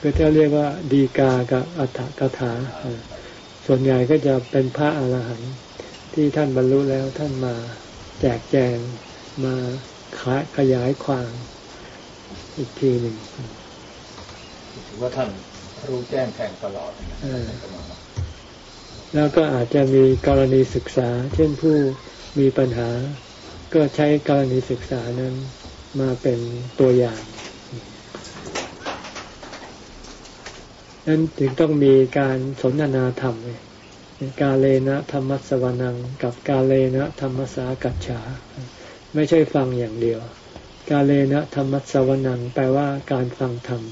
คือถ้าเรียกว่าดีกากับอัฏฐกถา ส่วนใหญ่ก็จะเป็นพระอรหันต์ที่ท่านบรรลุแล้วท่านมาแจกแจงมาขยายความอีกทีหนึ่งถือว่าท่านรู้แจ้งแทงตลอดแล้วก็อาจจะมีกรณีศึกษา เช่นผู้มีปัญหา ก็ใช้กรณีศึกษานั้นมาเป็นตัวอย่าง นั้นถึงต้องมีการสนทนาธรรมกาเลนะธรรมสวนัง กับกาเลนะธรรมสากัจฉา ไม่ใช่ฟังอย่างเดียว กาเลนะธรรมสวนัง แปลว่าการฟังธรรม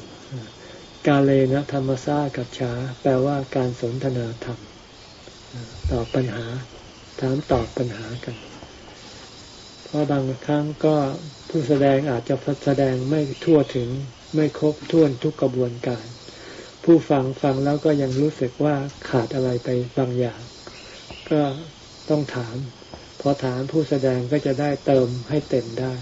กาเลนะธรรมสากัจฉา แปลว่าการสนทนาธรรมตอบปัญหา ถามตอบปัญหากัน เพราะบางครั้งก็ผู้แสดงอาจจะแสดงไม่ทั่วถึงไม่ครบถ้วนทุกกระบวนการ ผู้ฟังฟังแล้วก็ยังรู้สึกว่าขาดอะไรไปบางอย่าง ก็ต้องถาม พอถามผู้แสดงก็จะได้เติมให้เต็มได้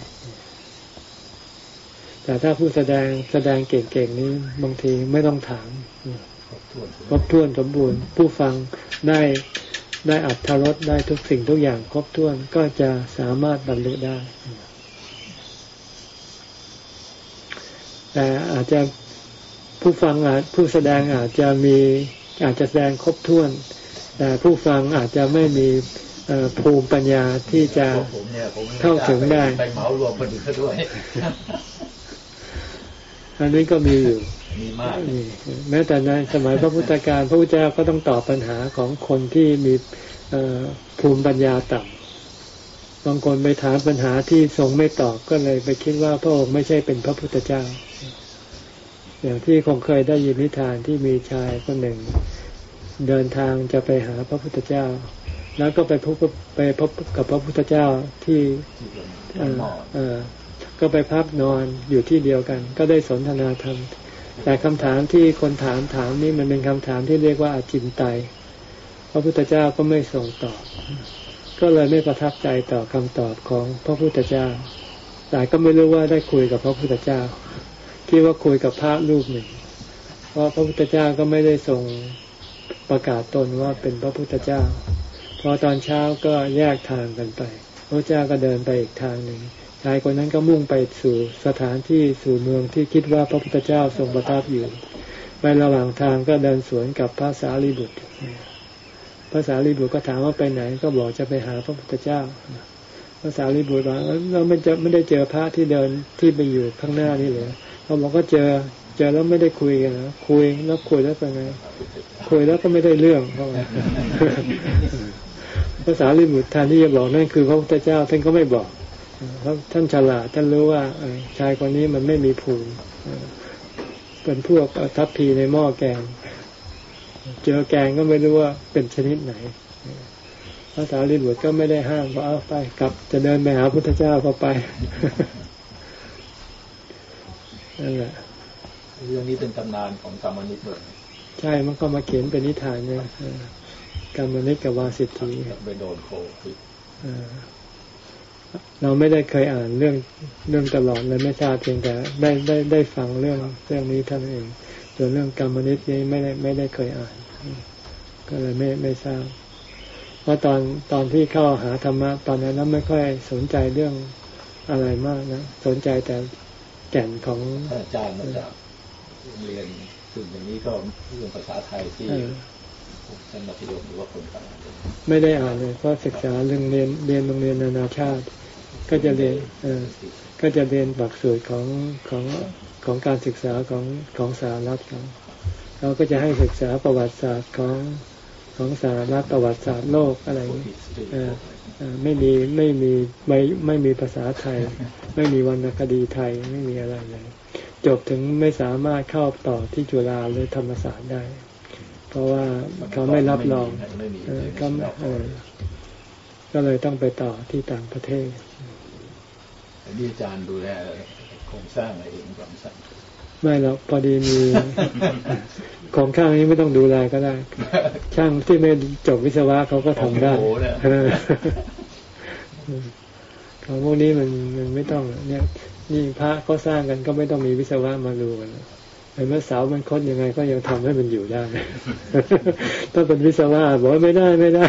แต่ถ้าผู้แสดงแสดงเก่งๆนี้บางทีไม่ต้องถามครบถ้วนสมบูรณ์ ผู้ฟังได้ได้อัตรสได้ทุกสิ่งทุกอย่างครบถ้วนก็จะสามารถบรรลุได้แต่อาจจะ ผู้ฟังอาจผู้แสดงอาจจะมีอาจจะแสดงครบถ้วน แต่ผู้ฟังอาจจะไม่มีภูมิปัญญาที่จะเข้าถึงได้ไปเหมารวมคนอื่นด้วยอันนี้ก็มีอยู่มีมากแม้แต่ในสมัยพระพุทธการพระพุทธเจ้าก็ต้องตอบปัญหาของคนที่มีภูมิปัญญาต่ำบางคนไปถามปัญหาที่ทรงไม่ตอบก็เลยไปคิดว่าพระองค์ไม่ใช่เป็นพระพุทธเจ้า อย่างที่คงเคยได้ยินนิทานที่มีชายคนหนึ่ง เดินทางจะไปหาพระพุทธเจ้า แล้วก็ไปพบไปพบกับพระพุทธเจ้าที่เออก็ไปพักนอนอยู่ที่เดียวกัน ก็ได้สนทนาธรรม แต่คำถามที่คนถามถามนี่มันเป็นคำถามที่เรียกว่าอาจินไตพระพุทธเจ้าก็ไม่ส่งตอบ ก็เลยไม่ประทับใจต่อคำตอบของพระพุทธเจ้า แต่ก็ไม่รู้ว่าได้คุยกับพระพุทธเจ้า คิดว่าคุยกับพระรูปหนึ่ง เพราะพระพุทธเจ้าก็ไม่ได้ทรงประกาศตนว่าเป็นพระพุทธเจ้า พอตอนเช้าก็แยกทางกันไป พระเจ้าก็เดินไปอีกทางหนึ่งชายคนนั้นก็มุ่งไปสู่สถานที่สู่เมืองที่คิดว่าพระพุทธเจ้าทรงประทับอยู่ ไประหว่างทางก็เดินสวนกับพระสารีบุตรพระสารีบุตรก็ถามว่าไปไหนก็บอกจะไปหาพระพุทธเจ้าพระสารีบุตรบอกเราไม่จะไม่ได้เจอพระที่เดินที่ไปอยู่ข้างหน้านี่เลย เขาบอกก็เจอเจอแล้วไม่ได้คุยกันนะคุยแล้วคุยแล้วเป็นไงคุยแล้วก็ไม่ได้เรื่องเพราะภาษาลิบุตรทานที่จะบอกนั่นคือพระพุทธเจ้าท่านก็ไม่บอกเพราะท่านฉลาดท่านรู้ว่าชายคนนี้มันไม่มีภูมิเป็นพวกทัพพีในหม้อแกง เจอแกงก็ไม่รู้ว่าเป็นชนิดไหนภาษาลิบุตรก็ไม่ได้ห้ามว่าเอาไปกลับจะเดินไปหาพุทธเจ้าก็ไป นั่นแหละเรื่องนี้เป็นตำนานของกรรมนิตเลยใช่มันก็มาเขียนเป็นนิทานเนี่ยกรรมนิตกับวาสิทธีไปโดนโควิดเราไม่ได้เคยอ่านเรื่องเรื่องตลอดเลยไม่ทราบเพียงแต่ได้ได้ได้ฟังเรื่องเรื่องนี้ท่านเองส่วนเรื่องกรรมนิตนี้ไม่ได้ไม่ได้เคยอ่าน ก็เลยไม่ไม่ทราบเพราะตอนตอนที่เข้าหาธรรมะตอนนั้นไม่ค่อยสนใจเรื่องอะไรมากนะสนใจแต่ แก่นของอาจารย์มาจากเรียนสิ่งอย่างนี้ก็เรื่องภาษาไทยที่ท่านมัธยมหรือว่าคนกลางไม่ได้อ่านเลยเพราะศึกษาเรื่องเรียนเรียนโรงเรียนนานาชาติ ก็จะเรียนเออก็จะเรียนหลักสูตรของของของการศึกษาของของสารัฐเขาเราก็จะให้ศึกษาประวัติศาสตร์ของของสารัฐประวัติศาสตร์โลกอะไรอย่างนี้ ไม่มีไม่มีไม่ไม่มีภาษาไทย ไม่มีวรรณคดีไทยไม่มีอะไรเลย จบถึงไม่สามารถเข้าต่อที่จุฬาหรือธรรมศาสตร์ได้ เพราะว่าเขาไม่รับรองก็ก็เลยต้องไปต่อที่ต่างประเทศนี่อาจารย์ดูแลโครงสร้างอะไรเองก่อนสั่งไม่หรอกพอดีมี ของข้างนี้ไม่ต้องดูแลก็ได้ ช่างที่ไม่จบวิศวะเขาก็ทำได้ของโอ้โหเนี่ยเออของพวกนี้มันมันไม่ต้องเนี่ยนี่พระก็สร้างกันก็ไม่ต้องมีวิศวะมาดูกันเห็นไหมเสามันคดยังไงก็ยังทำให้มันอยู่ได้ ถ้าเป็นวิศวะบอกว่าไม่ได้ไม่ได้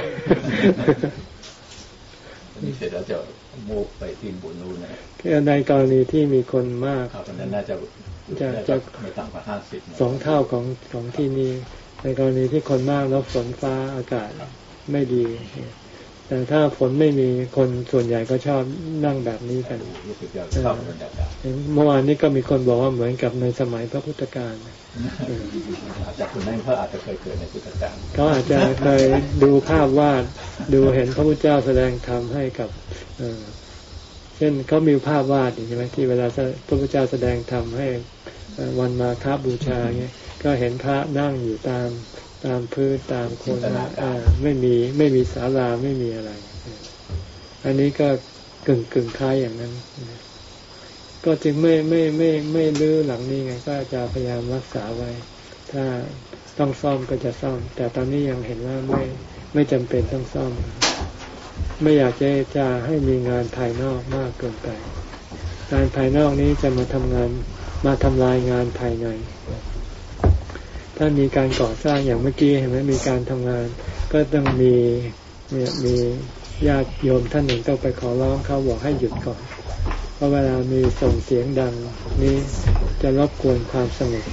อันนี้เสร็จแล้วจะมูฟไปทีมบุญนูนนะในกรณีที่มีคนมากครับอันนั้นน่าจะ จะน่าจะไม่ต่ำกว่าห้าสิบสองเท่าของของที่นี่ในกรณีที่คนมากแล้วฝนฟ้าอากาศไม่ดี แต่ถ้าฝนไม่มีคนส่วนใหญ่ก็ชอบนั่งแบบนี้กันรู้สึกจะชอบบรรยากาศเมื่อวานนี้ก็มีคนบอกว่าเหมือนกับในสมัยพระพุทธการอาจจะคุณนั่นเขาอาจจะเคยเกิดในพุทธกาลเขาอาจจะเคยดูภาพวาดดูเห็นพระพุทธเจ้าแสดงธรรมให้กับ เอ่อเช่นเขามีภาพวาดใช่ไหมที่เวลาพระพุทธเจ้าแสดงธรรมให้เอ่อวันมาคาบูชาเงี้ยก็เห็นพระนั่งอยู่ตามตามพื้นตามโคนไม้อ่าไม่มีไม่มีศาลาไม่มีอะไร อันนี้ก็กึ่งกึ่งคล้ายอย่างนั้น ก็จึงไม่ไม่ไม่ไม่ลื้อหลังนี้ไงก็จะพยายามรักษาไว้ ถ้าต้องซ่อมก็จะซ่อม แต่ตอนนี้ยังเห็นว่าไม่ไม่จำเป็นต้องซ่อม ไม่อยากจะจะให้มีงานภายนอกมากเกินไป งานภายนอกนี้จะมาทำงานมาทำลายงานภายใน ถ้ามีการก่อสร้างอย่างเมื่อกี้เห็นไหมมีการทำงาน ก็ต้องมีเนี่ยมีญาติโยมท่านหนึ่งต้องไปขอร้องเขาบอกให้หยุดก่อน เพราะเวลามีส่งเสียงดัง นี้จะรบกวนความสงบ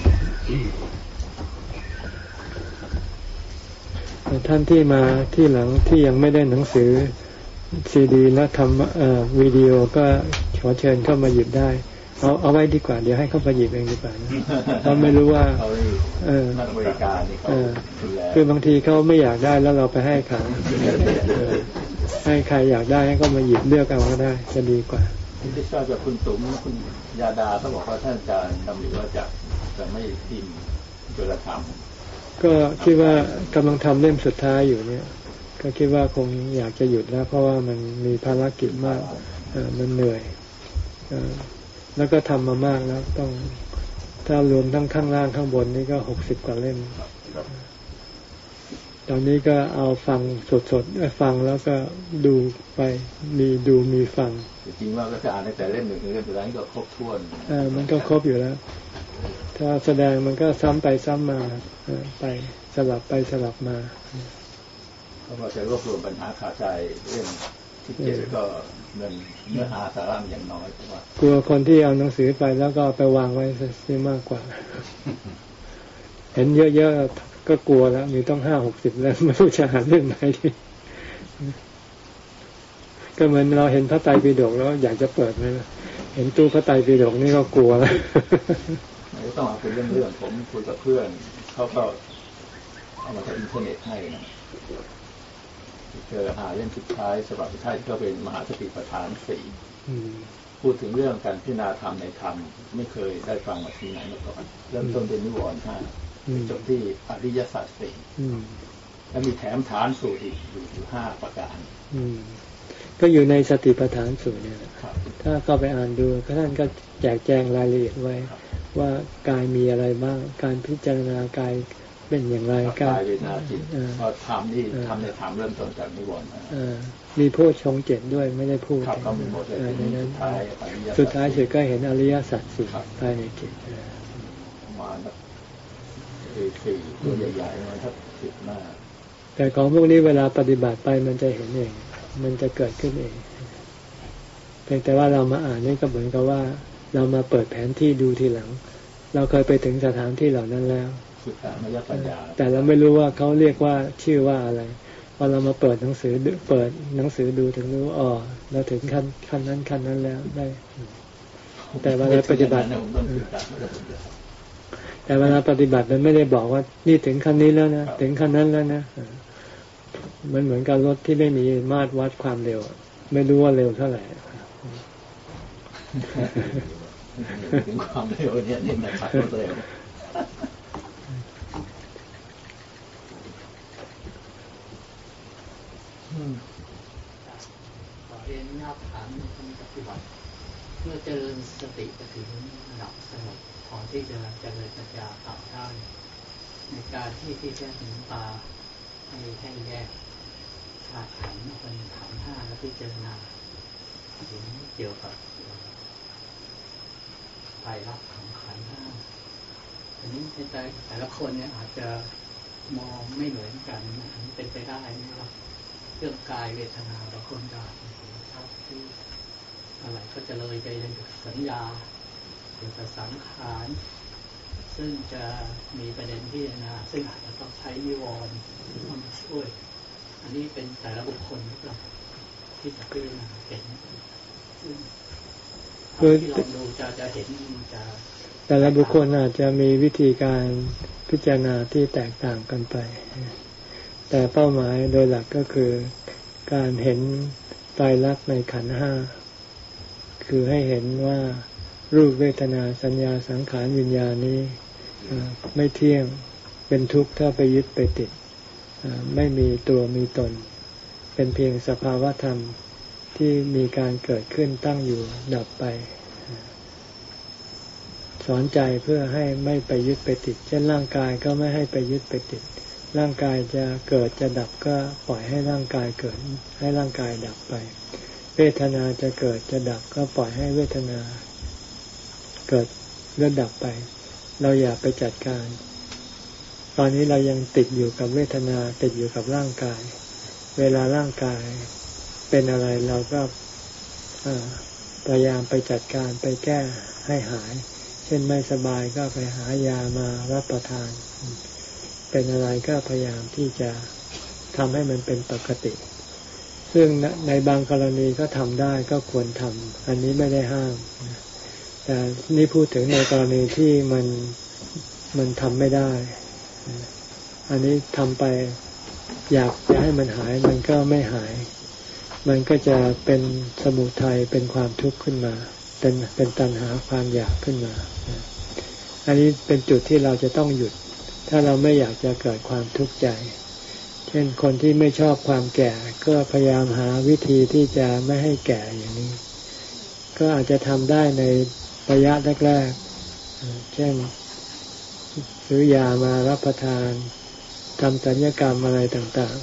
ท่านที่มาที่หลังที่ยังไม่ได้หนังสือ ซีดีและทำเอ่อวิดีโอก็ขอเชิญเข้ามาหยิบได้ เอาเอาไว้ดีกว่า เดี๋ยวให้เขาไปหยิบเองดีกว่านะเพราะไม่รู้ว่าเขาเออนักบริการนี่เขาเออดูแลคือบางทีเขาไม่อยากได้แล้วเราไปให้เขาเออให้ใครอยากได้ให้ก็มาหยิบเลือกเอาก็ได้ จะดีกว่าที่ทราบจากคุณตุ๋มคุณยาดาเขาบอกว่าท่านอาจารย์ดำริว่าจะจะไม่พิมพ์จุลธรรมก็คิดว่ากำลังทำเล่มสุดท้ายอยู่เนี่ย ก็คิดว่าคงอยากจะหยุดแล้วเพราะว่ามันมีภารกิจมากเออมันเหนื่อยเออแล้วก็ทำมามากแล้วต้องถ้ารวมทั้งข้างล่างข้างบนนี่ก็หกสิบกว่าเล่มครับตอนนี้ก็เอาฟังสดๆเอ้ยฟังแล้วก็ดูไปมีดูมีฟัง จริงๆว่าก็จะอ่านตั้งแต่เล่มหนึ่งถึงเล่มสุดท้ายก็ครบถ้วนเออมันก็ครบอยู่แล้ว ถ้าแสดงมันก็ซ้ำไปซ้ำมาเออไปสลับไปสลับมา เพราจะรวบรวมปัญหาขาดใจเรื่องที่เจ็ดก็เงินเนื้อหาสาระอย่างน้อยเพราะว่ากลัวคนที่เอาหนังสือไปแล้วก็ไปวางไว้เสียมากกว่า เห็นเยอะๆก็กลัวแล้ว มีต้องห้าหกสิบแล้วไม่รู้จะหาเรื่องไหนดีก็เหมือนเราเห็นพระไตรปิฎกแล้ว อยากจะเปิดไหมเห็นตู้พระไตรปิฎกนี่ก็กลัวแล้วไม่ต้องเอาเป็นเรื่องๆผมคุยกับเพื่อนเขาก็เอามาจากอินเทอร์เน็ตให้นะ เจอหาเล่มสุดท้ายฉบับสุดท้ายที่ก็เป็นมหาสติปัฏฐานสี่อืมพูดถึงเรื่องการพิจารณาธรรมในธรรม ไม่เคยได้ฟังมาที่ไหนมาก่อนเริ่มต้นเป็นนิวรณ์ห้าอืมจบที่อริยสัจสี่อืมแล้วมีแถมฐานสูตรอีกอยู่อยู่ห้าประการอืมก็อยู่ในสติปัฏฐานสูตรเนี่ยแหละครับถ้าเข้าไปอ่านดูก็ท่านก็แจกแจงรายละเอียดไว้ครับว่ากายมีอะไรบ้าง การพิจารณากาย เป็นอย่างไรกายเวทนาจิตเออพอธรรมนี่เออทำในธรรมเริ่มต้นจากนิวรณ์นะเออมีโพชฌงค์เจ็ดด้วยไม่ได้พูดครับก็มีหมดเลยเออในนั้นสุดท้ายอริยสัจสุดท้ายสุดก็เห็นอริยสัจสี่ครับภายในจิตเออมาแบบสี่ตัวใหญ่ๆมันทับสิบหน้าแต่ของพวกนี้เวลาปฏิบัติไปมันจะเห็นเอง มันจะเกิดขึ้นเองเพียงแต่ว่าเรามาอ่านนี่ก็เหมือนกับว่า เรามาเปิดแผนที่ดูทีหลัง เราเคยไปถึงสถานที่เหล่านั้นแล้ว สุดท้ายมยปัญญา แต่เราไม่รู้ว่าเขาเรียกว่าชื่อว่าอะไรพอเรามาเปิดหนังสือดูเปิดหนังสือดูถึงรู้อ๋อเราถึงขั้นขั้นนั้นขั้นนั้นแล้วได้ แต่เวลาปฏิบัติผมต้องศึกษาไม่ได้ผมจะแต่เวลาปฏิบัติมันไม่ได้บอกว่า นี่ถึงขั้นนี้แล้วนะถึงขั้นนั้นแล้วนะเออมันเหมือนกับรถที่ไม่มีมาตรวัดความเร็วอะไม่รู้ว่าเร็วเท่าไหร่ถึงความเร็วเนี่ยนี่มันขัดรถเร็ว ขอ เรียนหน้าถามในการปฏิบัติ เมื่อเจริญสติไปถึงระดับสงบพอที่จะเจริญปัญญาต่อได้ในการที่ที่จะถึงตาให้ให้แยกธาตุขันธ์เป็นขันธ์ห้าแล้วพิจารณาถึงเกี่ยวกับไตรลักษณ์ของขันธ์ห้าอันนี้ในใจแต่ละคนเนี่ยอาจจะมองไม่เหมือนกันอันนี้เป็นไปได้นะครับ เรื่องกายเวทนาบางคนก็ครับที่อะไรก็จะเลยไปในสัญญาเกี่ยวกับสังขารซึ่งจะมีประเด็นที่นาซึ่งอาจจะต้องใช้วิวรณ์มาช่วย อันนี้เป็นแต่ละบุคคลนะครับที่จะพิจารณาเห็นซึ่งที่เราดูจะจะเห็นจะแต่ละบุคคลอาจจะมีวิธีการพิจารณาที่แตกต่างกันไป แต่เป้าหมายโดยหลักก็คือการเห็นตายรักในขันห้า คือให้เห็นว่ารูปเวทนาสัญญาสังขารวิญญาณนี้ไม่เที่ยงเป็นทุกข์ถ้าไปยึดไปติด ไม่มีตัวมีตน เป็นเพียงสภาวะธรรมที่มีการเกิดขึ้นตั้งอยู่ดับไป สอนใจเพื่อให้ไม่ไปยึดไปติด เช่นร่างกายก็ไม่ให้ไปยึดไปติด ร่างกายจะเกิดจะดับก็ปล่อยให้ร่างกายเกิดให้ร่างกายดับไป เวทนาจะเกิดจะดับก็ปล่อยให้เวทนา เกิดเลื่อนดับไป เราอย่าไปจัดการ ตอนนี้เรายังติดอยู่กับเวทนาติดอยู่กับร่างกาย เวลาร่างกายเป็นอะไรเราก็พยายามไปจัดการไปแก้ให้หาย เช่นไม่สบายก็ไปหายามารับประทาน เป็นอะไรก็พยายามที่จะทำให้มันเป็นปกติ ซึ่งในบางกรณีก็ทำได้ก็ควรทำอันนี้ไม่ได้ห้าม แต่นี่พูดถึงในกรณีที่มันมันทำไม่ได้ อันนี้ทำไปอยากจะให้มันหายมันก็ไม่หาย มันก็จะเป็นสมุทัยเป็นความทุกข์ขึ้นมา เป็นเป็นตัณหาความอยากขึ้นมา อันนี้เป็นจุดที่เราจะต้องหยุด ถ้าเราไม่อยากจะเกิดความทุกข์ใจ เช่นคนที่ไม่ชอบความแก่ ก็พยายามหาวิธีที่จะไม่ให้แก่อย่างนี้ ก็อาจจะทำได้ในระยะแรกๆ เช่น ซื้อยามารับประทานทำสัญญกรรมอะไรต่าง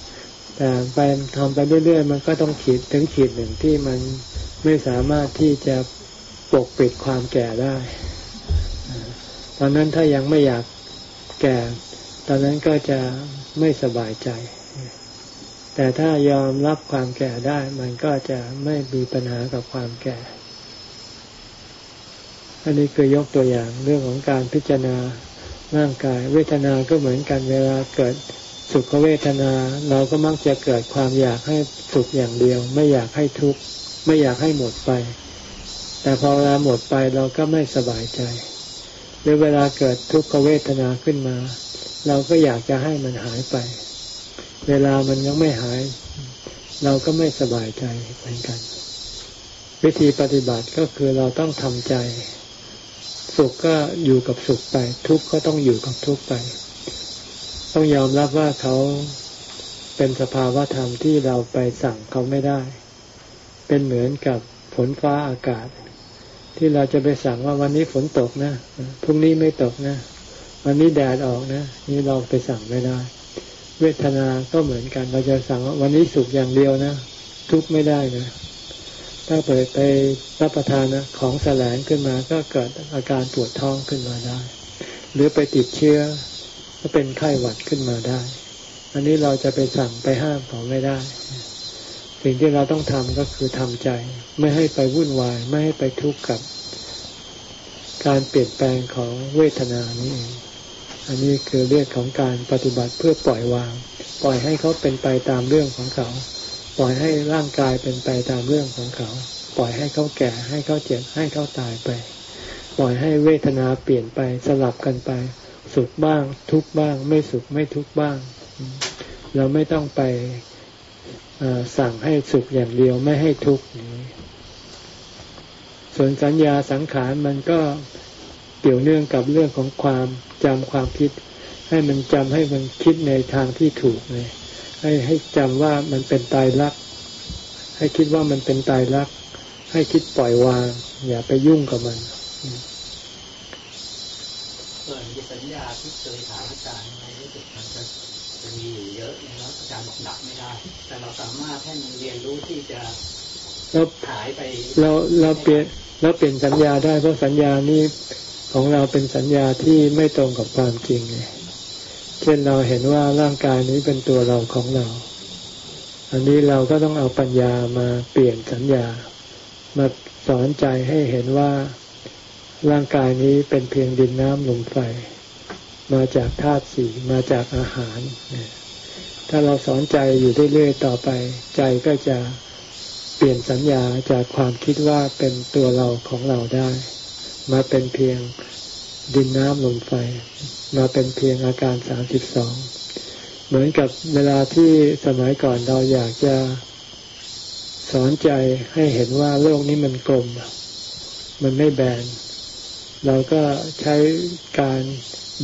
ๆ แต่ไปทำไปเรื่อยๆ มันก็ต้องขีดถึงขีดหนึ่งที่มันไม่สามารถที่จะปกปิดความแก่ได้ ตอนนั้นถ้ายังไม่อยาก แก่ ตอนนั้นก็จะไม่สบายใจ แต่ถ้ายอมรับความแก่ได้ มันก็จะไม่มีปัญหากับความแก่ อันนี้คือยกตัวอย่างเรื่องของการพิจารณาร่างกาย เวทนาก็เหมือนกันเวลาเกิดสุขเวทนา เราก็มักจะเกิดความอยากให้สุขอย่างเดียว ไม่อยากให้ทุกข์ไม่อยากให้หมดไป แต่พอเวลาหมดไปเราก็ไม่สบายใจ หรือเวลาเกิดทุกขเวทนาขึ้นมา เราก็อยากจะให้มันหายไป เวลามันยังไม่หาย เราก็ไม่สบายใจเหมือนกัน วิธีปฏิบัติก็คือเราต้องทำใจ สุขก็อยู่กับสุขไป ทุกข์ก็ต้องอยู่กับทุกข์ไป ต้องยอมรับว่าเขาเป็นสภาวะธรรมที่เราไปสั่งเขาไม่ได้ เป็นเหมือนกับฝนฟ้าอากาศ ที่เราจะไปสั่งว่าวันนี้ฝนตกนะพรุ่งนี้ไม่ตกนะวันนี้แดดออกนะนี่เราไปสั่งไม่ได้ เวทนาก็เหมือนกัน เราจะสั่งว่าวันนี้สุขอย่างเดียวนะทุกไม่ได้นะถ้าเปิดไปรับประทานนะของแสลงขึ้นมาก็เกิดอาการปวดท้องขึ้นมาได้ หรือไปติดเชื้อก็เป็นไข้หวัดขึ้นมาได้ อันนี้เราจะไปสั่งไปห้ามเขาไม่ได้ สิ่งที่เราต้องทำก็คือทำใจ ไม่ให้ไปวุ่นวาย ไม่ให้ไปทุกข์กับ การเปลี่ยนแปลงของเวทนานี้เองอันนี้คือเรื่องของการปฏิบัติเพื่อปล่อยวาง ปล่อยให้เขาเป็นไปตามเรื่องของเขา ปล่อยให้ร่างกายเป็นไปตามเรื่องของเขา ปล่อยให้เขาแก่ให้เขาเจ็บให้เขาตายไป ปล่อยให้เวทนาเปลี่ยนไปสลับกันไป สุขบ้าง ทุกบ้าง ไม่สุขไม่ทุกบ้าง เราไม่ต้องไป สั่งให้สุขอย่างเดียวไม่ให้ทุกข์นี่ส่วนสัญญาสังขารมันก็เกี่ยวเนื่องกับเรื่องของความจำความคิด ให้มันจำให้มันคิดในทางที่ถูกเลยให้ให้จำว่ามันเป็นตายรัก ให้คิดว่ามันเป็นตายรัก ให้คิดปล่อยวาง อย่าไปยุ่งกับมันส่วนสัญญาที่เคยถามอาจารย์ในรู้สึกมันจะมีอยู่เยอะนะ ครับอาจารย์บอกดับไม่ได้ แต่เราสามารถให้มันเรียนรู้ที่จะเราหายไปเราเราเปลี่ยนเราเปลี่ยนสัญญาได้เพราะสัญญานี้ของเราเป็นสัญญาที่ไม่ตรงกับความจริงไงเช่นเราเห็นว่าร่างกายนี้เป็นตัวเราของเรา อันนี้เราก็ต้องเอาปัญญามาเปลี่ยนสัญญา มาสอนใจให้เห็นว่าร่างกายนี้เป็นเพียงดินน้ำลมไฟ มาจากธาตุสี่มาจากอาหารเนี่ย ถ้าเราสอนใจอยู่เรื่อยๆต่อไป ใจก็จะเปลี่ยนสัญญาจากความคิดว่าเป็นตัวเราของเราได้ มาเป็นเพียงดินน้ำลมไฟ มาเป็นเพียงอาการสามสิบสองเหมือนกับเวลาที่สมัยก่อนเราอยากจะสอนใจให้เห็นว่าโลกนี้มันกลม มันไม่แบน เราก็ใช้การ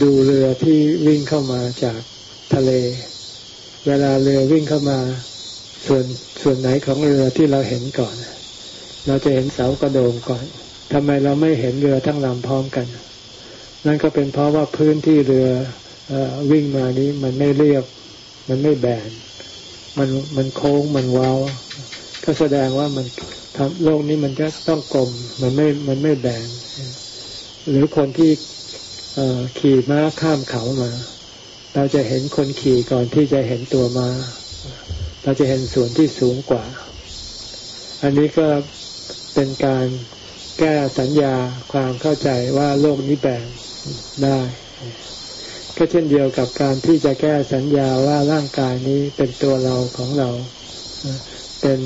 ดูเรือที่วิ่งเข้ามาจากทะเล เวลาเรือวิ่งเข้ามาส่วนส่วนไหนของเรือที่เราเห็นก่อน เราจะเห็นเสากระโดงก่อนทำไมเราไม่เห็นเรือทั้งลำพร้อมกัน นั่นก็เป็นเพราะว่าพื้นที่เรืออวิ่งมานี้มันไม่เรียบ มันไม่แบน มันมันโค้งมันเว้า ก็แสดงว่ามันทำโลกนี้มันจะต้องกลม มันไม่มันไม่แบนหรือคนที่ขี่ม้าข้ามเขามา เราจะเห็นคนขี่ก่อนที่จะเห็นตัวมา เราจะเห็นส่วนที่สูงกว่า อันนี้ก็เป็นการแก้สัญญาความเข้าใจว่าโลกนี้แบ่งได้ ก็เช่นเดียวกับการที่จะแก้สัญญาว่าร่างกายนี้เป็นตัวเราของเรา เป็น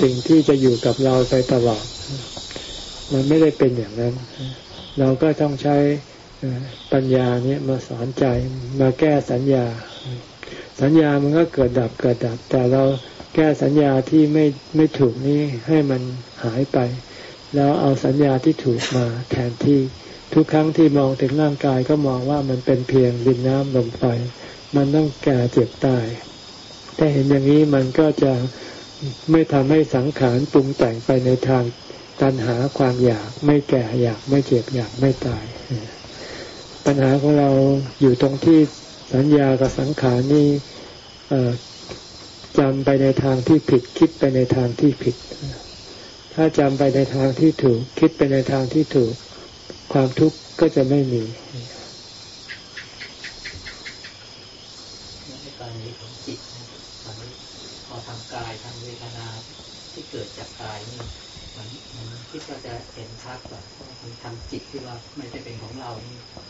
สิ่งที่จะอยู่กับเราไปตลอด มันไม่ได้เป็นอย่างนั้น เราก็ต้องใช้ ปัญญาเนี้ยมาสอนใจมาแก้สัญญา สัญญามันก็เกิดดับเกิดดับ แต่เราแก้สัญญาที่ไม่ไม่ถูกนี้ให้มันหายไป แล้วเอาสัญญาที่ถูกมาแทนที่ทุกครั้งที่มองถึงร่างกายก็มองว่ามันเป็นเพียงดินน้ำลมไฟมันต้องแก่เจ็บตายถ้าเห็นอย่างนี้มันก็จะไม่ทำให้สังขารปรุงแต่งไปในทางตัณหาความอยากไม่แก่อยากไม่เจ็บอยากไม่ตาย ปัญหาของเราอยู่ตรงที่สัญญากับสังขารนี่จำไปในทางที่ผิด คิดไปในทางที่ผิด ถ้าจำไปในทางที่ถูก คิดไปในทางที่ถูก ความทุกข์ก็จะไม่มีกรณีของจิตตอนนี้พอทำกายทำเวทนาที่เกิดจากกายนี่มันมันคิดว่าจะเห็นชัดกว่าเพราะมันทำจิตที่ว่าไม่ได้เป็นของเรานี่เรา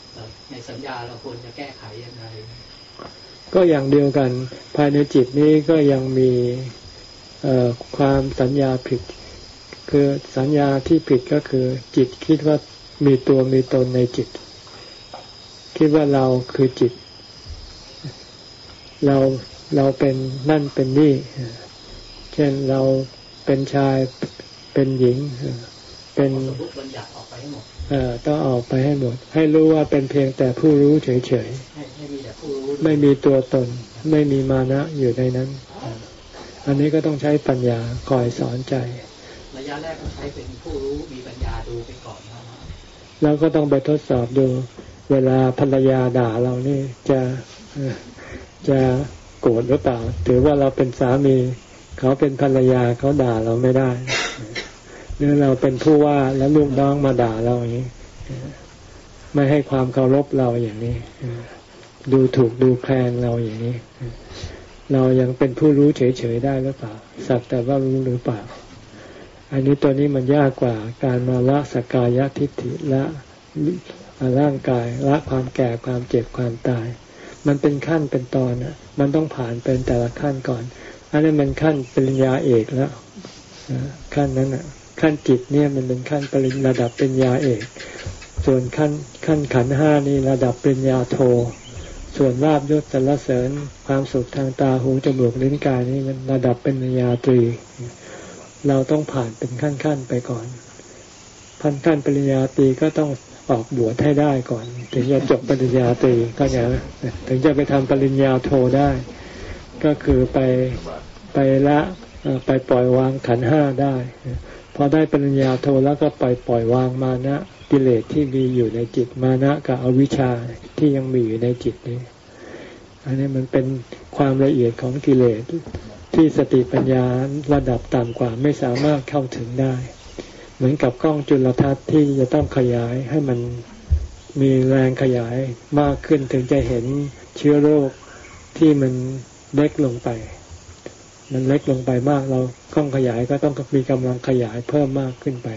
ในสัญญาเราควรจะแก้ไขยังไง ก็อย่างเดียวกัน ภายในจิตนี้ก็ยังมีความสัญญาผิด คือสัญญาที่ผิดก็คือจิตคิดว่ามีตัวมีตนในจิต คิดว่าเราคือจิต เราเราเป็นนั่นเป็นนี่ เช่นเราเป็นชายเป็นหญิงเเป็นสมมติบัญญัติออกไปให้หมดเอ่อต้องออกไปให้หมด ให้รู้ว่าเป็นเพียงแต่ผู้รู้เฉยให้ให้มีแต่ผู้รู้ๆไม่มีตัวตน ไม่มีมานะอยู่ในนั้น อันนี้ก็ต้องใช้ปัญญาคอยสอนใจระยะแรกก็ใช้เป็นผู้รู้มีปัญญาดูไปก่อนนะแล้วก็ต้องไปทดสอบดู เวลาภรรยาด่าเรานี่จะจะโกรธหรือเปล่า ถือว่าเราเป็นสามี เขาเป็นภรรยาเขาด่าเราไม่ได้ หรือเราเป็นผู้ว่าแล้วลูกน้องมาด่าเราอย่างนี้ ไม่ให้ความเคารพเราอย่างนี้ ดูถูกดูแคลนเราอย่างนี้ เรายังเป็นผู้รู้เฉยๆได้หรือเปล่า สักแต่ว่ารู้หรือเปล่า อันนี้ตัวนี้มันยากกว่าการมาละสกกายทิฏฐิละร่างกายละความแก่ความเจ็บความตาย มันเป็นขั้นเป็นตอนอะ มันต้องผ่านเป็นแต่ละขั้นก่อน อันนี้มันขั้นปริญญาเอกแล้วขั้นนั้นอะ ขั้นจิตเนี่ยมันเป็นขั้นปริญระดับเปริญญาเอก ส่วนขั้นขั้นขันห้านี่ระดับเปริญญาโท ส่วนลาบยศสรรเสริญความสุขทางตาหูจมูกลิ้นกายนี่มันระดับเป็นปัญญาตรี เราต้องผ่านเป็นขั้นๆไปก่อนขั้นขั้นปริญญาตรีก็ต้องออกบวชให้ได้ก่อน ถึงจะจบปริญญาตรีก็อย่างถึงจะไปทำปริญญาโทได้ ก็คือไปไปละไปปล่อยวางขันห้าได้ พอได้ปริญญาโทแล้วก็ปล่อยปล่อยวางมานะกิเลสที่มีอยู่ในจิตมานะกับอวิชชาที่ยังมีอยู่ในจิตนี้ อันนี้มันเป็นความละเอียดของกิเลสที่สติปัญญาระดับต่ำกว่าไม่สามารถเข้าถึงได้ เหมือนกับกล้องจุลทรรศน์ที่จะต้องขยายให้มันมีแรงขยายมากขึ้นถึงจะเห็นเชื้อโรคที่มันเล็กลงไป มันเล็กลงไปมาก เรากล้องขยายก็ต้องมีกำลังขยายเพิ่มมากขึ้นไป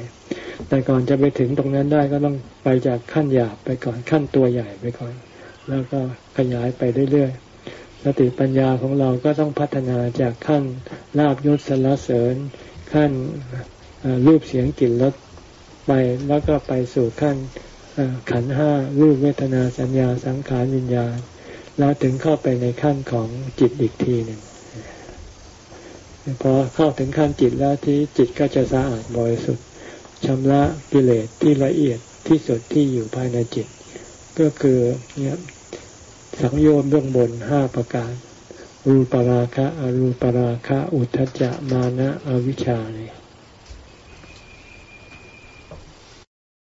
แต่ก่อนจะไปถึงตรงนั้นได้ก็ต้องไปจากขั้นหยาบไปก่อนขั้นตัวใหญ่ไปก่อน แล้วก็ขยายไปเรื่อยๆสติปัญญาของเราก็ต้องพัฒนาจากขั้นลาบยศสรรเสริญ ขั้นรูปเสียงกลิ่นรสไปแล้วก็ไปสู่ขั้นขันห้ารูปเวทนาสัญญาสังขารวิญญาณแล้วถึงเข้าไปในขั้นของจิตอีกทีหนึ่ง พอเข้าถึงขั้นจิตแล้วที่จิตก็จะสะอาดบริสุทธิ์ชำระกิเลสที่ละเอียดที่สุดที่อยู่ภายในจิต ก็คือเนี่ยสังโยชน์เบื้องบนห้าประการ รูปราคะ อรูปราคะ อุทจจะมานะอวิชชาเนี่ย